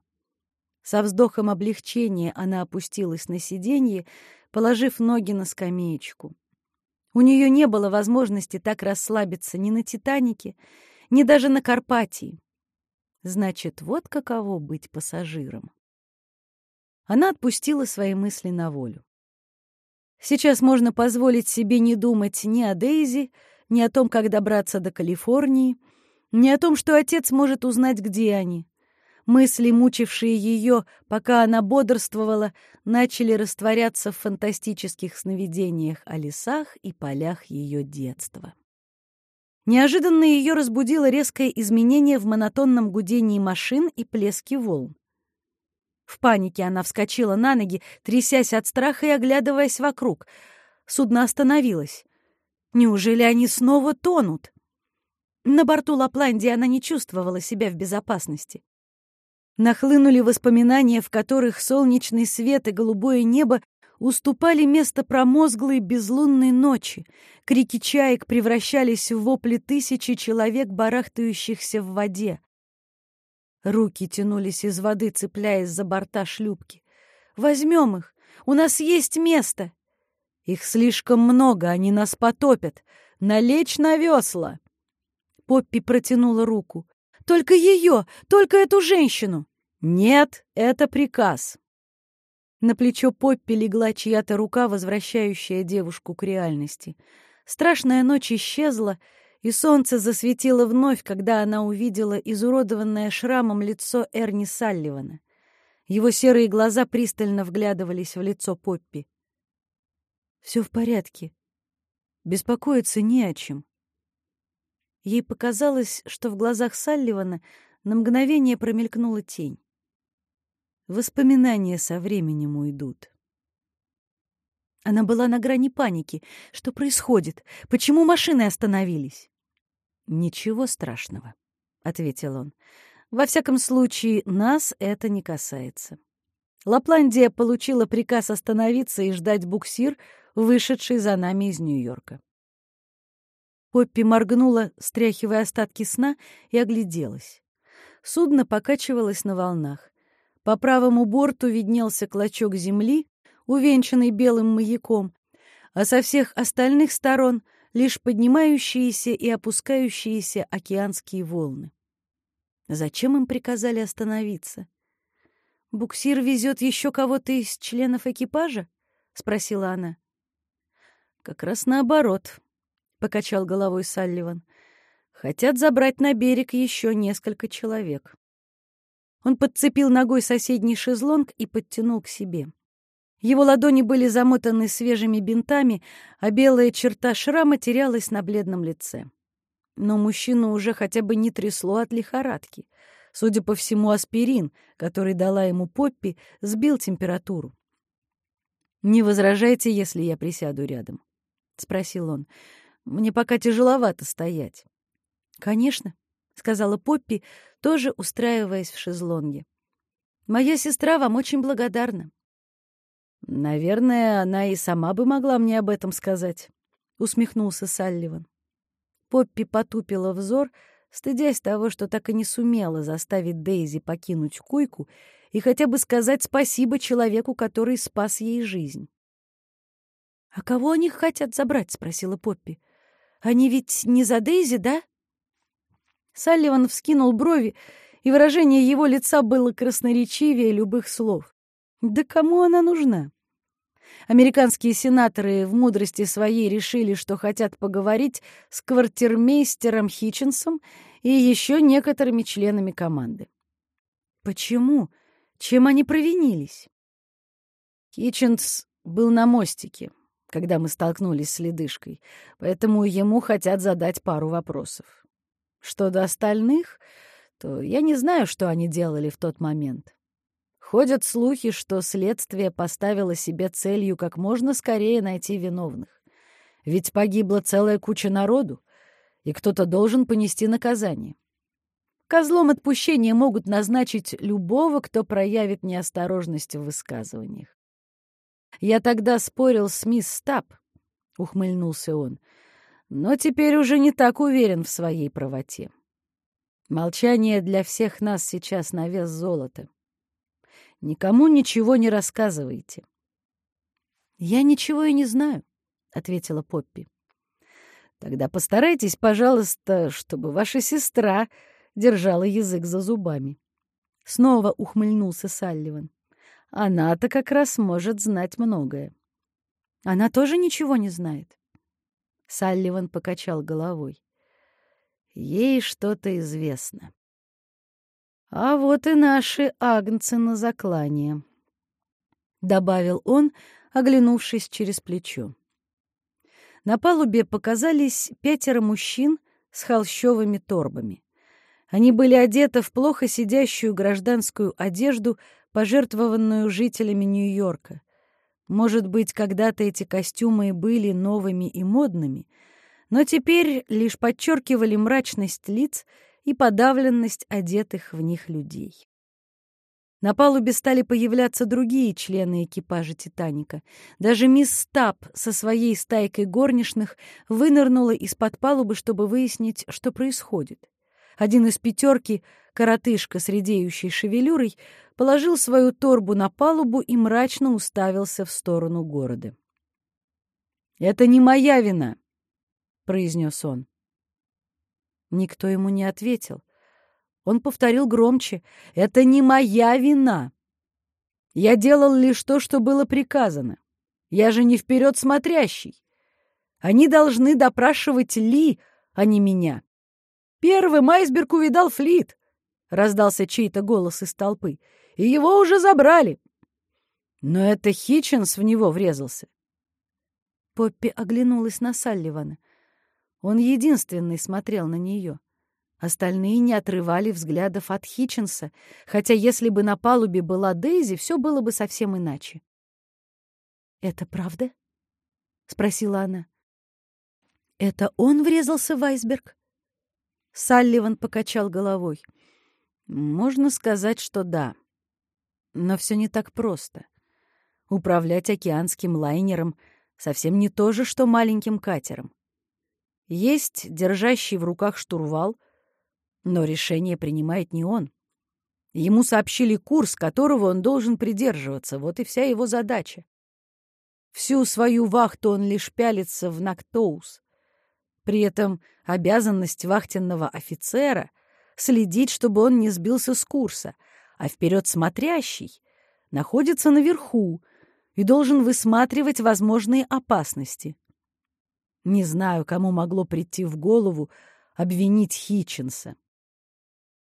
Со вздохом облегчения она опустилась на сиденье, положив ноги на скамеечку. У нее не было возможности так расслабиться ни на «Титанике», ни даже на Карпатии. Значит, вот каково быть пассажиром. Она отпустила свои мысли на волю. Сейчас можно позволить себе не думать ни о Дейзи, ни о том, как добраться до Калифорнии, ни о том, что отец может узнать, где они. Мысли, мучившие ее, пока она бодрствовала, начали растворяться в фантастических сновидениях о лесах и полях ее детства. Неожиданно ее разбудило резкое изменение в монотонном гудении машин и плеске волн. В панике она вскочила на ноги, трясясь от страха и оглядываясь вокруг. Судно остановилось. Неужели они снова тонут? На борту Лапландии она не чувствовала себя в безопасности. Нахлынули воспоминания, в которых солнечный свет и голубое небо уступали место промозглой безлунной ночи. Крики чаек превращались в вопли тысячи человек, барахтающихся в воде. Руки тянулись из воды, цепляясь за борта шлюпки. «Возьмем их! У нас есть место!» «Их слишком много, они нас потопят! Налечь на весла!» Поппи протянула руку. «Только ее! Только эту женщину!» «Нет, это приказ!» На плечо Поппи легла чья-то рука, возвращающая девушку к реальности. Страшная ночь исчезла, и солнце засветило вновь, когда она увидела изуродованное шрамом лицо Эрни Салливана. Его серые глаза пристально вглядывались в лицо Поппи. «Все в порядке. Беспокоиться не о чем». Ей показалось, что в глазах Салливана на мгновение промелькнула тень. Воспоминания со временем уйдут. Она была на грани паники. Что происходит? Почему машины остановились? «Ничего страшного», — ответил он. «Во всяком случае, нас это не касается». Лапландия получила приказ остановиться и ждать буксир, вышедший за нами из Нью-Йорка. Поппи моргнула, стряхивая остатки сна, и огляделась. Судно покачивалось на волнах. По правому борту виднелся клочок земли, увенчанный белым маяком, а со всех остальных сторон лишь поднимающиеся и опускающиеся океанские волны. Зачем им приказали остановиться? «Буксир везет еще кого-то из членов экипажа?» — спросила она. «Как раз наоборот», — покачал головой Салливан. «Хотят забрать на берег еще несколько человек». Он подцепил ногой соседний шезлонг и подтянул к себе. Его ладони были замотаны свежими бинтами, а белая черта шрама терялась на бледном лице. Но мужчину уже хотя бы не трясло от лихорадки. Судя по всему, аспирин, который дала ему Поппи, сбил температуру. «Не возражайте, если я присяду рядом?» — спросил он. «Мне пока тяжеловато стоять». «Конечно», — сказала Поппи, тоже устраиваясь в шезлонге. «Моя сестра вам очень благодарна». «Наверное, она и сама бы могла мне об этом сказать», — усмехнулся Салливан. Поппи потупила взор, стыдясь того, что так и не сумела заставить Дейзи покинуть койку и хотя бы сказать спасибо человеку, который спас ей жизнь. «А кого они хотят забрать?» — спросила Поппи. «Они ведь не за Дейзи, да?» Салливан вскинул брови, и выражение его лица было красноречивее любых слов. Да кому она нужна? Американские сенаторы в мудрости своей решили, что хотят поговорить с квартирмейстером Хитчинсом и еще некоторыми членами команды. Почему? Чем они провинились? Хитчинс был на мостике, когда мы столкнулись с ледышкой, поэтому ему хотят задать пару вопросов. Что до остальных, то я не знаю, что они делали в тот момент. Ходят слухи, что следствие поставило себе целью как можно скорее найти виновных. Ведь погибла целая куча народу, и кто-то должен понести наказание. Козлом отпущения могут назначить любого, кто проявит неосторожность в высказываниях. «Я тогда спорил с мисс Стаб», — ухмыльнулся он, — но теперь уже не так уверен в своей правоте. Молчание для всех нас сейчас на вес золота. Никому ничего не рассказывайте. «Я ничего и не знаю», — ответила Поппи. «Тогда постарайтесь, пожалуйста, чтобы ваша сестра держала язык за зубами». Снова ухмыльнулся Салливан. «Она-то как раз может знать многое». «Она тоже ничего не знает?» Салливан покачал головой. Ей что-то известно. А вот и наши агнцы на заклание, добавил он, оглянувшись через плечо. На палубе показались пятеро мужчин с холщовыми торбами. Они были одеты в плохо сидящую гражданскую одежду, пожертвованную жителями Нью-Йорка. Может быть, когда-то эти костюмы были новыми и модными, но теперь лишь подчеркивали мрачность лиц и подавленность одетых в них людей. На палубе стали появляться другие члены экипажа «Титаника». Даже мисс Стаб со своей стайкой горничных вынырнула из-под палубы, чтобы выяснить, что происходит. Один из пятерки, коротышка с редеющей шевелюрой, положил свою торбу на палубу и мрачно уставился в сторону города. «Это не моя вина», — произнес он. Никто ему не ответил. Он повторил громче. «Это не моя вина. Я делал лишь то, что было приказано. Я же не вперед смотрящий. Они должны допрашивать Ли, а не меня. Первым айсберг увидал флит», — раздался чей-то голос из толпы. «И его уже забрали». Но это Хитченс в него врезался. Поппи оглянулась на Салливана. Он единственный смотрел на нее. Остальные не отрывали взглядов от Хитченса, хотя если бы на палубе была Дейзи, все было бы совсем иначе. «Это правда?» — спросила она. «Это он врезался в айсберг?» Салливан покачал головой. «Можно сказать, что да. Но все не так просто. Управлять океанским лайнером совсем не то же, что маленьким катером. Есть держащий в руках штурвал — но решение принимает не он. Ему сообщили курс, которого он должен придерживаться, вот и вся его задача. Всю свою вахту он лишь пялится в Нактоус. При этом обязанность вахтенного офицера — следить, чтобы он не сбился с курса, а вперед смотрящий находится наверху и должен высматривать возможные опасности. Не знаю, кому могло прийти в голову обвинить Хитчинса.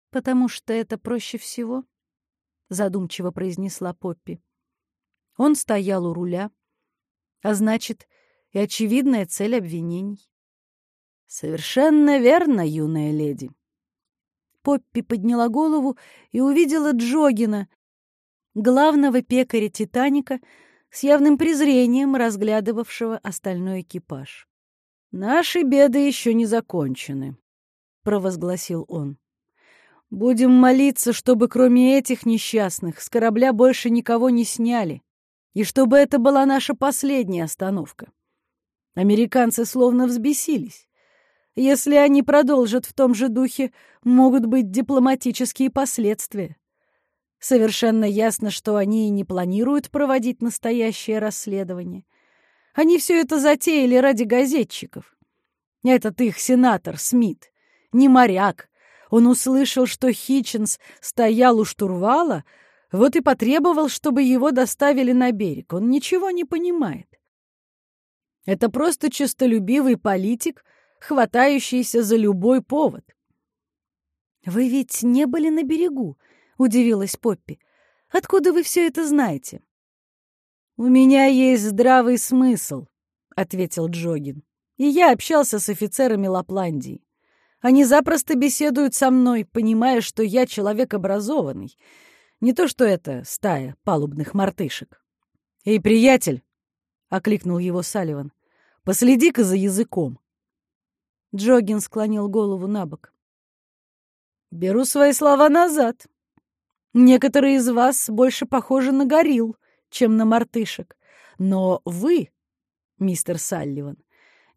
«Потому что это проще всего», — задумчиво произнесла Поппи. Он стоял у руля, а значит, и очевидная цель обвинений. «Совершенно верно, юная леди». Поппи подняла голову и увидела Джогина, главного пекаря «Титаника», с явным презрением разглядывавшего остальной экипаж. «Наши беды еще не закончены», — провозгласил он. Будем молиться, чтобы кроме этих несчастных с корабля больше никого не сняли, и чтобы это была наша последняя остановка. Американцы словно взбесились. Если они продолжат в том же духе, могут быть дипломатические последствия. Совершенно ясно, что они и не планируют проводить настоящее расследование. Они все это затеяли ради газетчиков. Этот их сенатор Смит, не моряк, он услышал, что Хитчинс стоял у штурвала, вот и потребовал, чтобы его доставили на берег. Он ничего не понимает. Это просто честолюбивый политик, хватающийся за любой повод. «Вы ведь не были на берегу», — удивилась Поппи. «Откуда вы все это знаете?» «У меня есть здравый смысл», — ответил Джогин. «И я общался с офицерами Лапландии. Они запросто беседуют со мной, понимая, что я человек образованный. Не то что это стая палубных мартышек. «Эй, приятель!» — окликнул его Салливан. «Последи-ка за языком!» Джогин склонил голову на бок. «Беру свои слова назад. Некоторые из вас больше похожи на горилл, чем на мартышек. Но вы, мистер Салливан,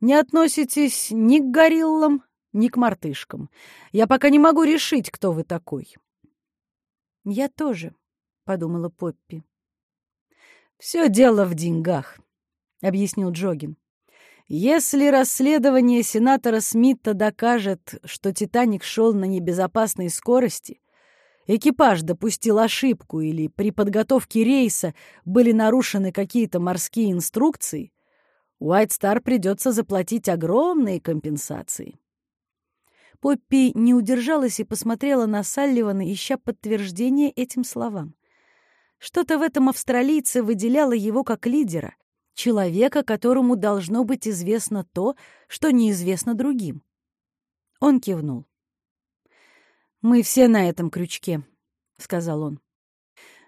не относитесь ни к гориллам, ни к мартышкам. Я пока не могу решить, кто вы такой». «Я тоже», — подумала Поппи. «Все дело в деньгах», — объяснил Джогин. «Если расследование сенатора Смита докажет, что «Титаник» шел на небезопасной скорости, экипаж допустил ошибку или при подготовке рейса были нарушены какие-то морские инструкции, Уайт Стар придется заплатить огромные компенсации. Поппи не удержалась и посмотрела на Салливана, ища подтверждение этим словам. Что-то в этом австралийце выделяло его как лидера, человека, которому должно быть известно то, что неизвестно другим. Он кивнул. «Мы все на этом крючке», — сказал он.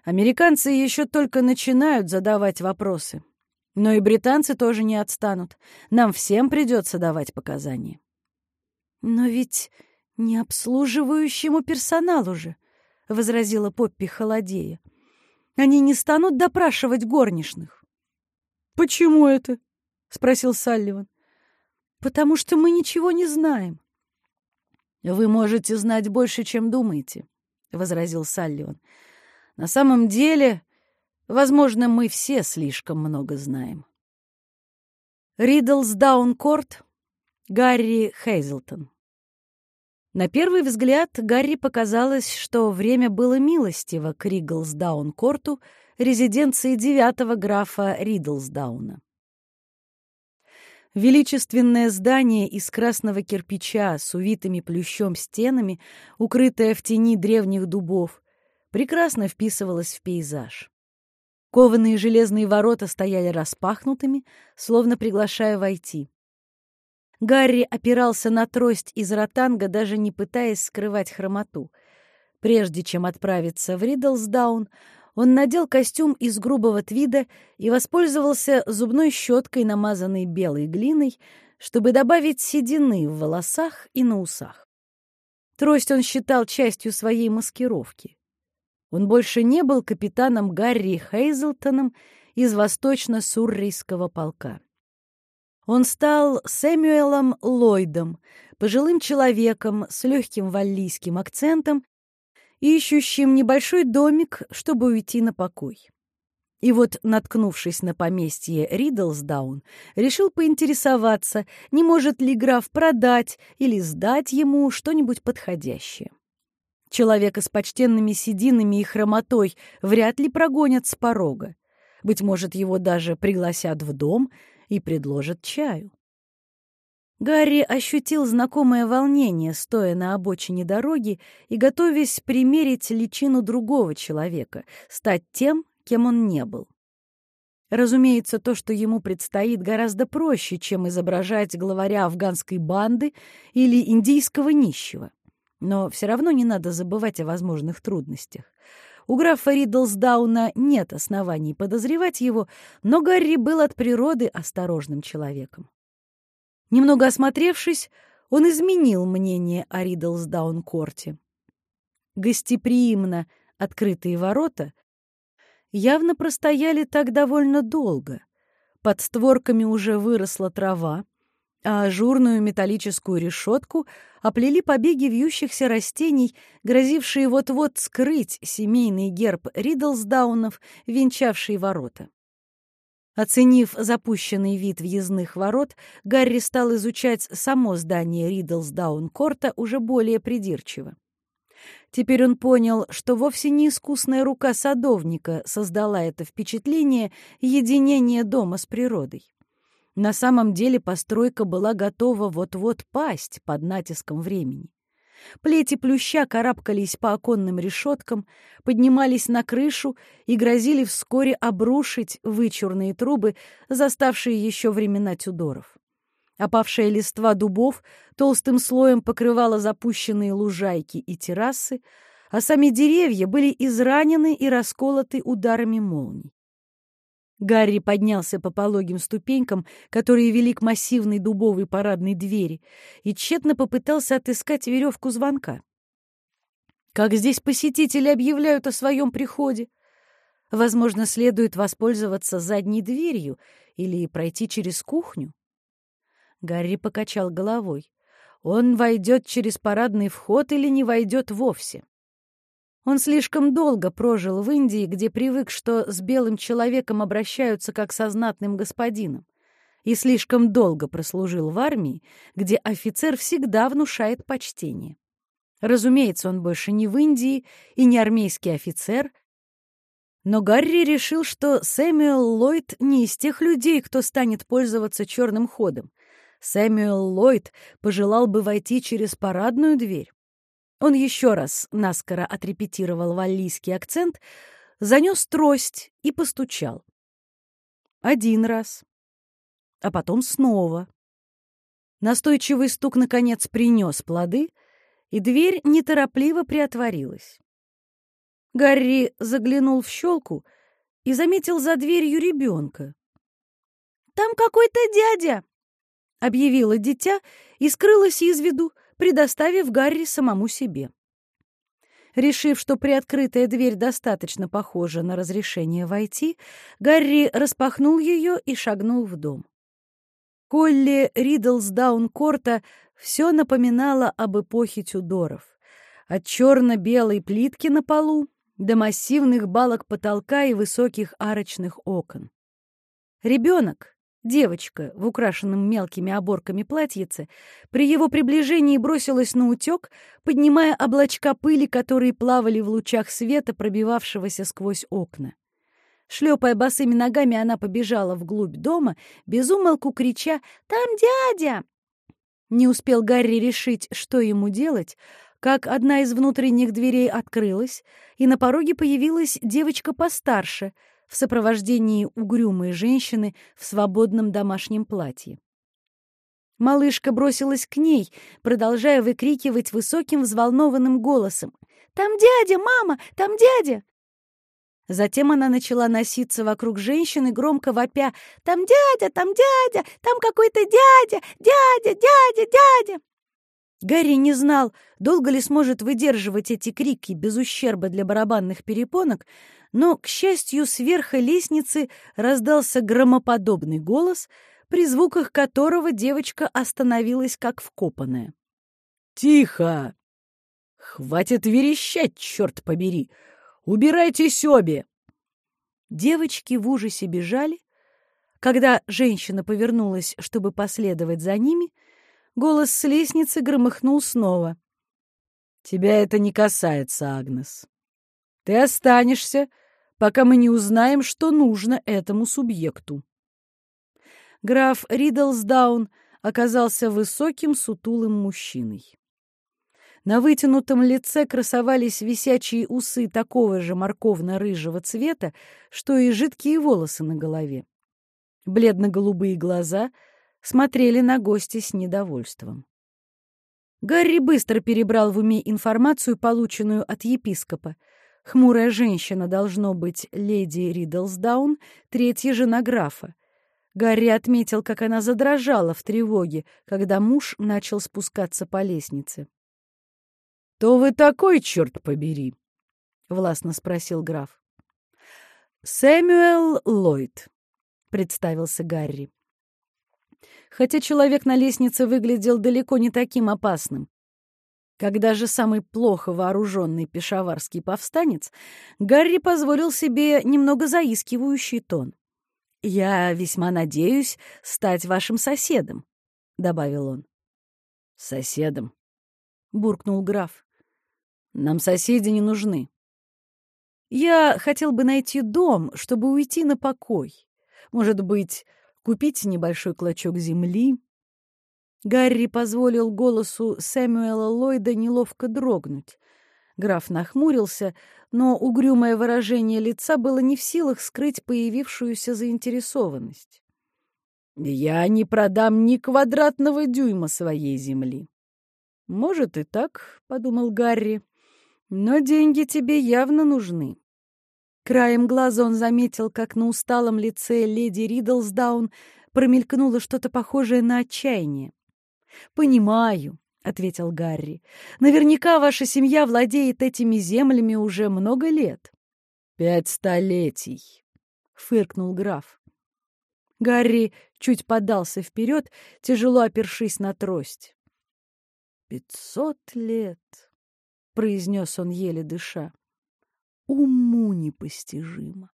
«Американцы еще только начинают задавать вопросы. Но и британцы тоже не отстанут. Нам всем придется давать показания». «Но ведь не обслуживающему персоналу же», — возразила Поппи холодея. «Они не станут допрашивать горничных». «Почему это?» — спросил Салливан. «Потому что мы ничего не знаем». «Вы можете знать больше, чем думаете», — возразил Салливан. «На самом деле, возможно, мы все слишком много знаем». Ридлсдаун-Корт, Гарри Хейзелтон. На первый взгляд Гарри показалось, что время было милостиво к Риглсдаун-Корту, резиденции девятого графа Ридлсдауна. Величественное здание из красного кирпича с увитыми плющом стенами, укрытое в тени древних дубов, прекрасно вписывалось в пейзаж. Кованые железные ворота стояли распахнутыми, словно приглашая войти. Гарри опирался на трость из ротанга, даже не пытаясь скрывать хромоту. Прежде чем отправиться в Ридлсдаун, он надел костюм из грубого твида и воспользовался зубной щеткой, намазанной белой глиной, чтобы добавить седины в волосах и на усах. Трость он считал частью своей маскировки. Он больше не был капитаном Гарри Хейзелтоном из восточно-суррейского полка. Он стал Сэмюэлом Ллойдом, пожилым человеком с легким валлийским акцентом, ищущим небольшой домик, чтобы уйти на покой. И вот, наткнувшись на поместье Ридлсдаун, решил поинтересоваться, не может ли граф продать или сдать ему что-нибудь подходящее. Человека с почтенными сединами и хромотой вряд ли прогонят с порога. Быть может, его даже пригласят в дом и предложат чаю. Гарри ощутил знакомое волнение, стоя на обочине дороги и готовясь примерить личину другого человека, стать тем, кем он не был. Разумеется, то, что ему предстоит, гораздо проще, чем изображать главаря афганской банды или индийского нищего. Но все равно не надо забывать о возможных трудностях. У графа Ридлсдауна нет оснований подозревать его, но Гарри был от природы осторожным человеком. Немного осмотревшись, он изменил мнение о Ридлсдаун-корте. Гостеприимно открытые ворота явно простояли так довольно долго. Под створками уже выросла трава, а ажурную металлическую решетку оплели побеги вьющихся растений, грозившие вот-вот скрыть семейный герб Ридлсдаунов, венчавший ворота. Оценив запущенный вид въездных ворот, Гарри стал изучать само здание Ридлсдаун-корта уже более придирчиво. Теперь он понял, что вовсе не искусная рука садовника создала это впечатление единения дома с природой. На самом деле постройка была готова вот-вот пасть под натиском времени. Плети плюща карабкались по оконным решеткам, поднимались на крышу и грозили вскоре обрушить вычурные трубы, заставшие еще времена Тюдоров. Опавшая листва дубов толстым слоем покрывала запущенные лужайки и террасы, а сами деревья были изранены и расколоты ударами молний. Гарри поднялся по пологим ступенькам, которые вели к массивной дубовой парадной двери, и тщетно попытался отыскать веревку звонка. Как здесь посетители объявляют о своем приходе? Возможно, следует воспользоваться задней дверью или пройти через кухню? Гарри покачал головой. Он войдет через парадный вход или не войдет вовсе? Он слишком долго прожил в Индии, где привык, что с белым человеком обращаются как со знатным господином, и слишком долго прослужил в армии, где офицер всегда внушает почтение. Разумеется, он больше не в Индии и не армейский офицер, но Гарри решил, что Сэмюэл Ллойд не из тех людей, кто станет пользоваться черным ходом. Сэмюэл Ллойд пожелал бы войти через парадную дверь. Он еще раз наскоро отрепетировал валлийский акцент, занес трость и постучал. Один раз, а потом снова. Настойчивый стук, наконец, принес плоды, и дверь неторопливо приотворилась. Гарри заглянул в щелку и заметил за дверью ребенка. «Там какой-то дядя!» — объявила дитя и скрылась из виду, предоставив Гарри самому себе. Решив, что приоткрытая дверь достаточно похожа на разрешение войти, Гарри распахнул ее и шагнул в дом. Колли Ридлсдаун-Корта все напоминало об эпохе Тюдоров. От черно-белой плитки на полу до массивных балок потолка и высоких арочных окон. Ребенок, девочка в украшенном мелкими оборками платьице, при его приближении бросилась на утек, поднимая облачка пыли, которые плавали в лучах света, пробивавшегося сквозь окна. Шлепая босыми ногами, она побежала вглубь дома, безумолку крича «Там дядя!». Не успел Гарри решить, что ему делать, как одна из внутренних дверей открылась, и на пороге появилась девочка постарше в сопровождении угрюмой женщины в свободном домашнем платье. Малышка бросилась к ней, продолжая выкрикивать высоким взволнованным голосом. «Там дядя, мама! Там дядя!» Затем она начала носиться вокруг женщины, громко вопя «Там дядя! Там дядя! Там какой-то дядя! Дядя! Дядя! Дядя!» Гарри не знал, долго ли сможет выдерживать эти крики без ущерба для барабанных перепонок, но, к счастью, сверху лестницы раздался громоподобный голос, при звуках которого девочка остановилась как вкопанная. «Тихо! Хватит верещать, черт побери! Убирайтесь обе!» Девочки в ужасе бежали. Когда женщина повернулась, чтобы последовать за ними, голос с лестницы громыхнул снова. «Тебя это не касается, Агнес. Ты останешься, пока мы не узнаем, что нужно этому субъекту». Граф Ридлсдаун оказался высоким сутулым мужчиной. На вытянутом лице красовались висячие усы такого же морковно-рыжего цвета, что и жидкие волосы на голове. Бледно-голубые глаза смотрели на гостя с недовольством. Гарри быстро перебрал в уме информацию, полученную от епископа. Хмурая женщина должно быть леди Ридлсдаун, третья жена графа. Гарри отметил, как она задрожала в тревоге, когда муж начал спускаться по лестнице. «Кто вы такой, черт побери?» — властно спросил граф. «Сэмюэл Ллойд», — представился Гарри. Хотя человек на лестнице выглядел далеко не таким опасным. Когда же самый плохо вооруженный пешаварский повстанец, Гарри позволил себе немного заискивающий тон. «Я весьма надеюсь стать вашим соседом», — добавил он. «Соседом», — буркнул граф. Нам соседи не нужны. Я хотел бы найти дом, чтобы уйти на покой. Может быть, купить небольшой клочок земли. Гарри позволил голосу Сэмюэла Ллойда неловко дрогнуть. Граф нахмурился, но угрюмое выражение лица было не в силах скрыть появившуюся заинтересованность. «Я не продам ни квадратного дюйма своей земли». «Может и так», — подумал Гарри. Но деньги тебе явно нужны. Краем глаза он заметил, как на усталом лице леди Ридлсдаун промелькнуло что-то похожее на отчаяние. «Понимаю», — ответил Гарри. «Наверняка ваша семья владеет этими землями уже много лет». «Пять столетий», — фыркнул граф. Гарри чуть подался вперед, тяжело опершись на трость. «Пятьсот лет», — произнес он, еле дыша. «Уму непостижимо.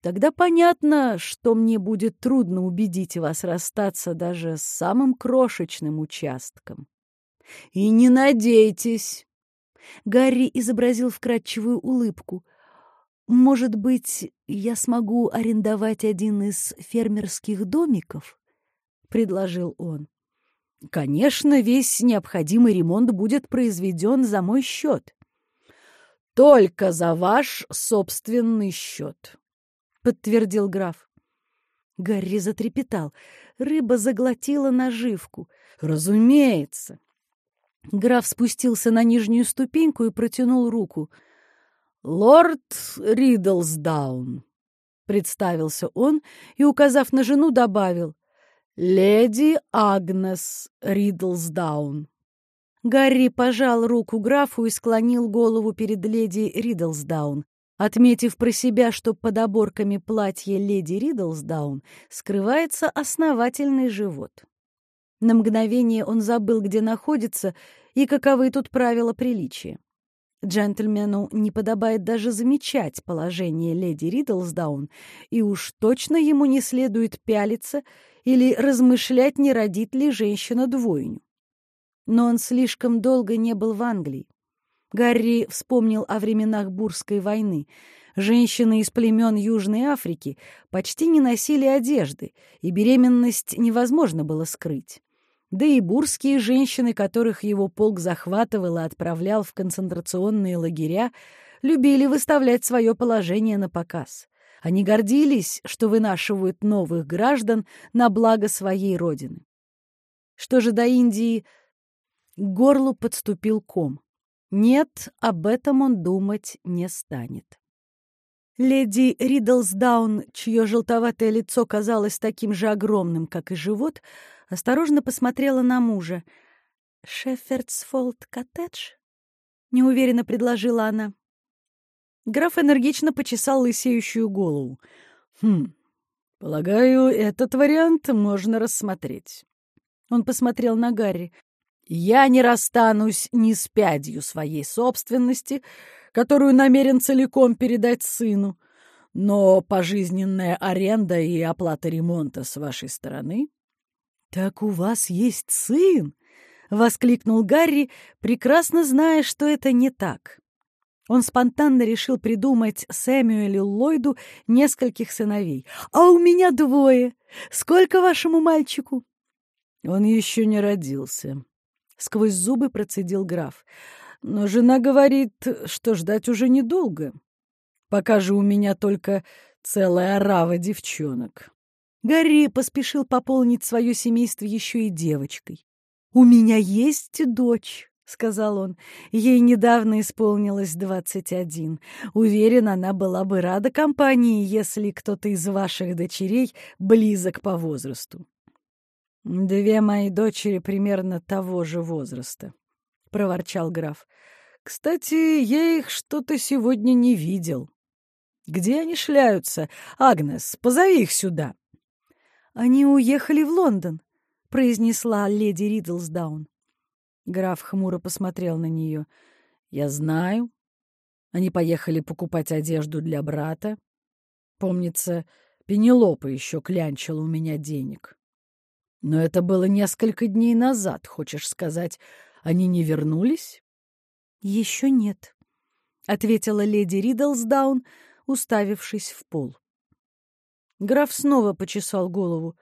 Тогда понятно, что мне будет трудно убедить вас расстаться даже с самым крошечным участком. И не надейтесь!» Гарри изобразил вкрадчивую улыбку. «Может быть, я смогу арендовать один из фермерских домиков?» — предложил он. Конечно, весь необходимый ремонт будет произведен за мой счет. Только за ваш собственный счет, подтвердил граф. Гарри затрепетал. Рыба заглотила наживку. Разумеется. Граф спустился на нижнюю ступеньку и протянул руку. «Лорд Ридлсдаун», — представился он и, указав на жену, добавил — «Леди Агнес Ридлсдаун». Гарри пожал руку графу и склонил голову перед леди Ридлсдаун, отметив про себя, что под оборками платья леди Ридлсдаун скрывается основательный живот. На мгновение он забыл, где находится и каковы тут правила приличия. Джентльмену не подобает даже замечать положение леди Ридлсдаун, и уж точно ему не следует пялиться или размышлять, не родит ли женщина двойню. Но он слишком долго не был в Англии. Гарри вспомнил о временах Бурской войны. Женщины из племен Южной Африки почти не носили одежды, и беременность невозможно было скрыть. Да и бурские женщины, которых его полк захватывал и отправлял в концентрационные лагеря, любили выставлять свое положение на показ. Они гордились, что вынашивают новых граждан на благо своей родины. Что же до Индии, к горлу подступил ком. Нет, об этом он думать не станет. Леди Ридлсдаун, чье желтоватое лицо казалось таким же огромным, как и живот, осторожно посмотрела на мужа. «Шеффердсфолд коттедж?» — неуверенно предложила она. Граф энергично почесал лысеющую голову. «Хм, полагаю, этот вариант можно рассмотреть». Он посмотрел на Гарри. «Я не расстанусь ни с пядью своей собственности, которую намерен целиком передать сыну, но пожизненная аренда и оплата ремонта с вашей стороны «Так у вас есть сын?» — воскликнул Гарри, прекрасно зная, что это не так. Он спонтанно решил придумать Сэмюэлю Ллойду нескольких сыновей. «А у меня двое! Сколько вашему мальчику?» «Он еще не родился», — сквозь зубы процедил граф. «Но жена говорит, что ждать уже недолго. Пока же у меня только целая орава девчонок». Гарри поспешил пополнить свое семейство еще и девочкой. «У меня есть дочь», — сказал он. Ей недавно исполнилось двадцать один. Уверен, она была бы рада компании, если кто-то из ваших дочерей близок по возрасту. «Две мои дочери примерно того же возраста», — проворчал граф. «Кстати, я их что-то сегодня не видел. Где они шляются? Агнес, позови их сюда». «Они уехали в Лондон», — произнесла леди Ридлсдаун. Граф хмуро посмотрел на нее. «Я знаю. Они поехали покупать одежду для брата. Помнится, Пенелопа еще клянчила у меня денег. Но это было несколько дней назад, хочешь сказать, они не вернулись?» «Еще нет», — ответила леди Ридлсдаун, уставившись в пол. Граф снова почесал голову.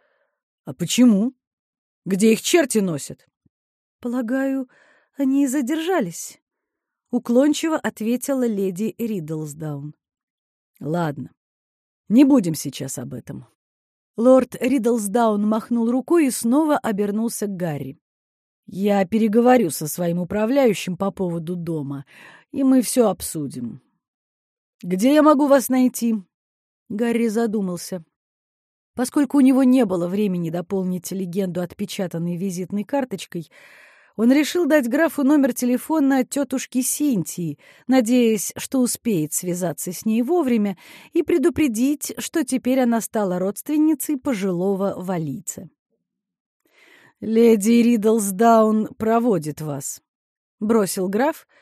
«А почему? Где их черти носят?» «Полагаю, они и задержались», — уклончиво ответила леди Ридлсдаун. «Ладно, не будем сейчас об этом». Лорд Ридлсдаун махнул рукой и снова обернулся к Гарри. «Я переговорю со своим управляющим по поводу дома, и мы все обсудим. Где я могу вас найти?» Гарри задумался. Поскольку у него не было времени дополнить легенду отпечатанной визитной карточкой, он решил дать графу номер телефона тетушки Синтии, надеясь, что успеет связаться с ней вовремя и предупредить, что теперь она стала родственницей пожилого валийца. «Леди Ридлсдаун проводит вас», — бросил граф, —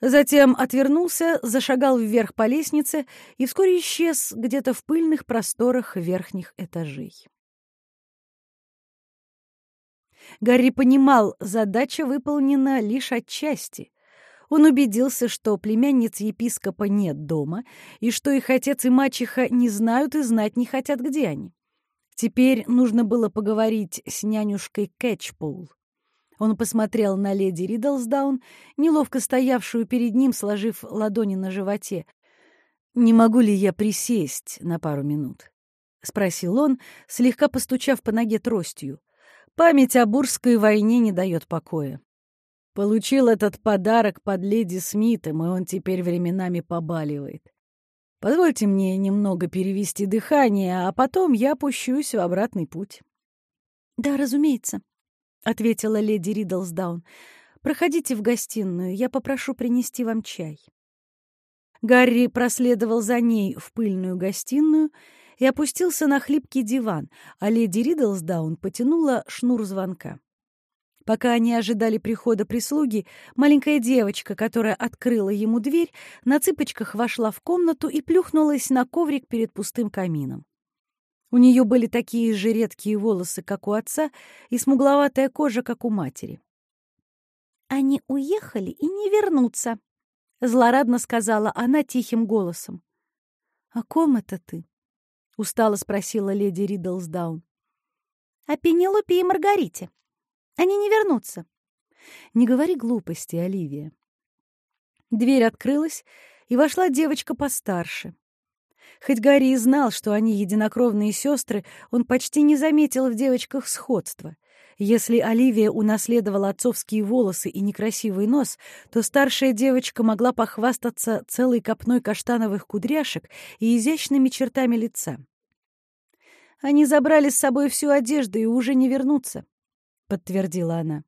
Затем отвернулся, зашагал вверх по лестнице и вскоре исчез где-то в пыльных просторах верхних этажей. Гарри понимал, задача выполнена лишь отчасти. Он убедился, что племянниц епископа нет дома, и что их отец и мачеха не знают и знать не хотят, где они. Теперь нужно было поговорить с нянюшкой Кэтчпоул. Он посмотрел на леди Ридлсдаун, неловко стоявшую перед ним, сложив ладони на животе. «Не могу ли я присесть на пару минут?» — спросил он, слегка постучав по ноге тростью. Память о Бурской войне не дает покоя. Получил этот подарок под леди Смитом, и он теперь временами побаливает. Позвольте мне немного перевести дыхание, а потом я пущусь в обратный путь. — Да, разумеется, ответила леди Ридлсдаун. Проходите в гостиную, я попрошу принести вам чай». Гарри проследовал за ней в пыльную гостиную и опустился на хлипкий диван, а леди Ридлсдаун потянула шнур звонка. Пока они ожидали прихода прислуги, маленькая девочка, которая открыла ему дверь, на цыпочках вошла в комнату и плюхнулась на коврик перед пустым камином. У нее были такие же редкие волосы, как у отца, и смугловатая кожа, как у матери. «Они уехали и не вернутся», — злорадно сказала она тихим голосом. «О ком это ты?» — устало спросила леди Риддлсдаун. «О Пенелопе и Маргарите. Они не вернутся». «Не говори глупости, Оливия». Дверь открылась, и вошла девочка постарше. Хоть Гарри и знал, что они единокровные сестры, он почти не заметил в девочках сходства. Если Оливия унаследовала отцовские волосы и некрасивый нос, то старшая девочка могла похвастаться целой копной каштановых кудряшек и изящными чертами лица. «Они забрали с собой всю одежду и уже не вернутся», — подтвердила она.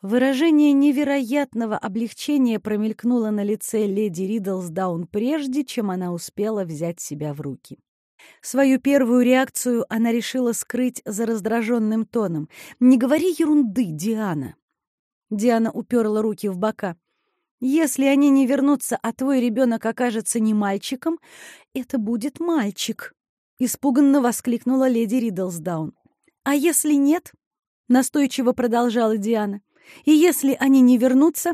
Выражение невероятного облегчения промелькнуло на лице леди Риддлсдаун прежде, чем она успела взять себя в руки. Свою первую реакцию она решила скрыть за раздраженным тоном. «Не говори ерунды, Диана!» Диана уперла руки в бока. «Если они не вернутся, а твой ребенок окажется не мальчиком, это будет мальчик!» Испуганно воскликнула леди Риддлсдаун. «А если нет?» — настойчиво продолжала Диана. «И если они не вернутся,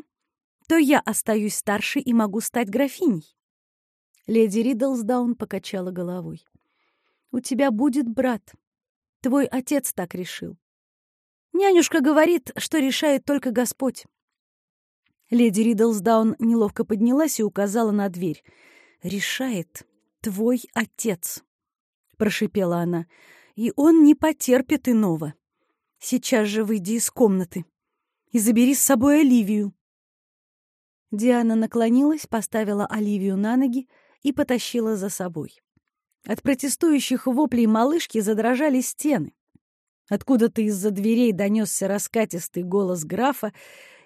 то я остаюсь старше и могу стать графиней». Леди Риддлсдаун покачала головой. У тебя будет брат. Твой отец так решил. Нянюшка говорит, что решает только Господь. Леди Риддлсдаун неловко поднялась и указала на дверь. «Решает твой отец», — прошипела она, — «и он не потерпит иного. Сейчас же выйди из комнаты и забери с собой Оливию». Диана наклонилась, поставила Оливию на ноги и потащила за собой. От протестующих воплей малышки задрожали стены. Откуда-то из-за дверей донесся раскатистый голос графа,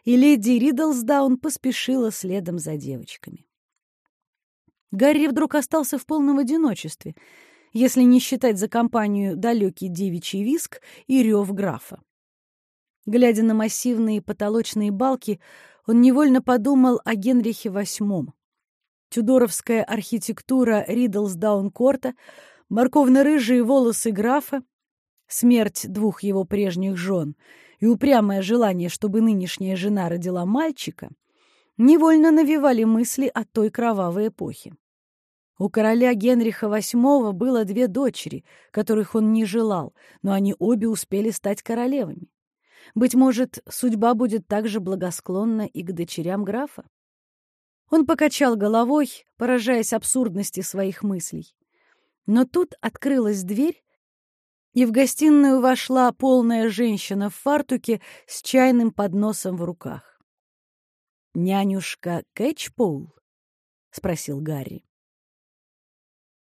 и леди Риддлсдаун поспешила следом за девочками. Гарри вдруг остался в полном одиночестве, если не считать за компанию далекий девичий виск и рев графа. Глядя на массивные потолочные балки, он невольно подумал о Генрихе VIII. Тюдоровская архитектура Ридлсдаун-Корта, морковно-рыжие волосы графа, смерть двух его прежних жен и упрямое желание, чтобы нынешняя жена родила мальчика, невольно навевали мысли о той кровавой эпохе. У короля Генриха VIII было две дочери, которых он не желал, но они обе успели стать королевами. Быть может, судьба будет также благосклонна и к дочерям графа? Он покачал головой, поражаясь абсурдности своих мыслей. Но тут открылась дверь, и в гостиную вошла полная женщина в фартуке с чайным подносом в руках. «Нянюшка Кэтчпоул?» — спросил Гарри.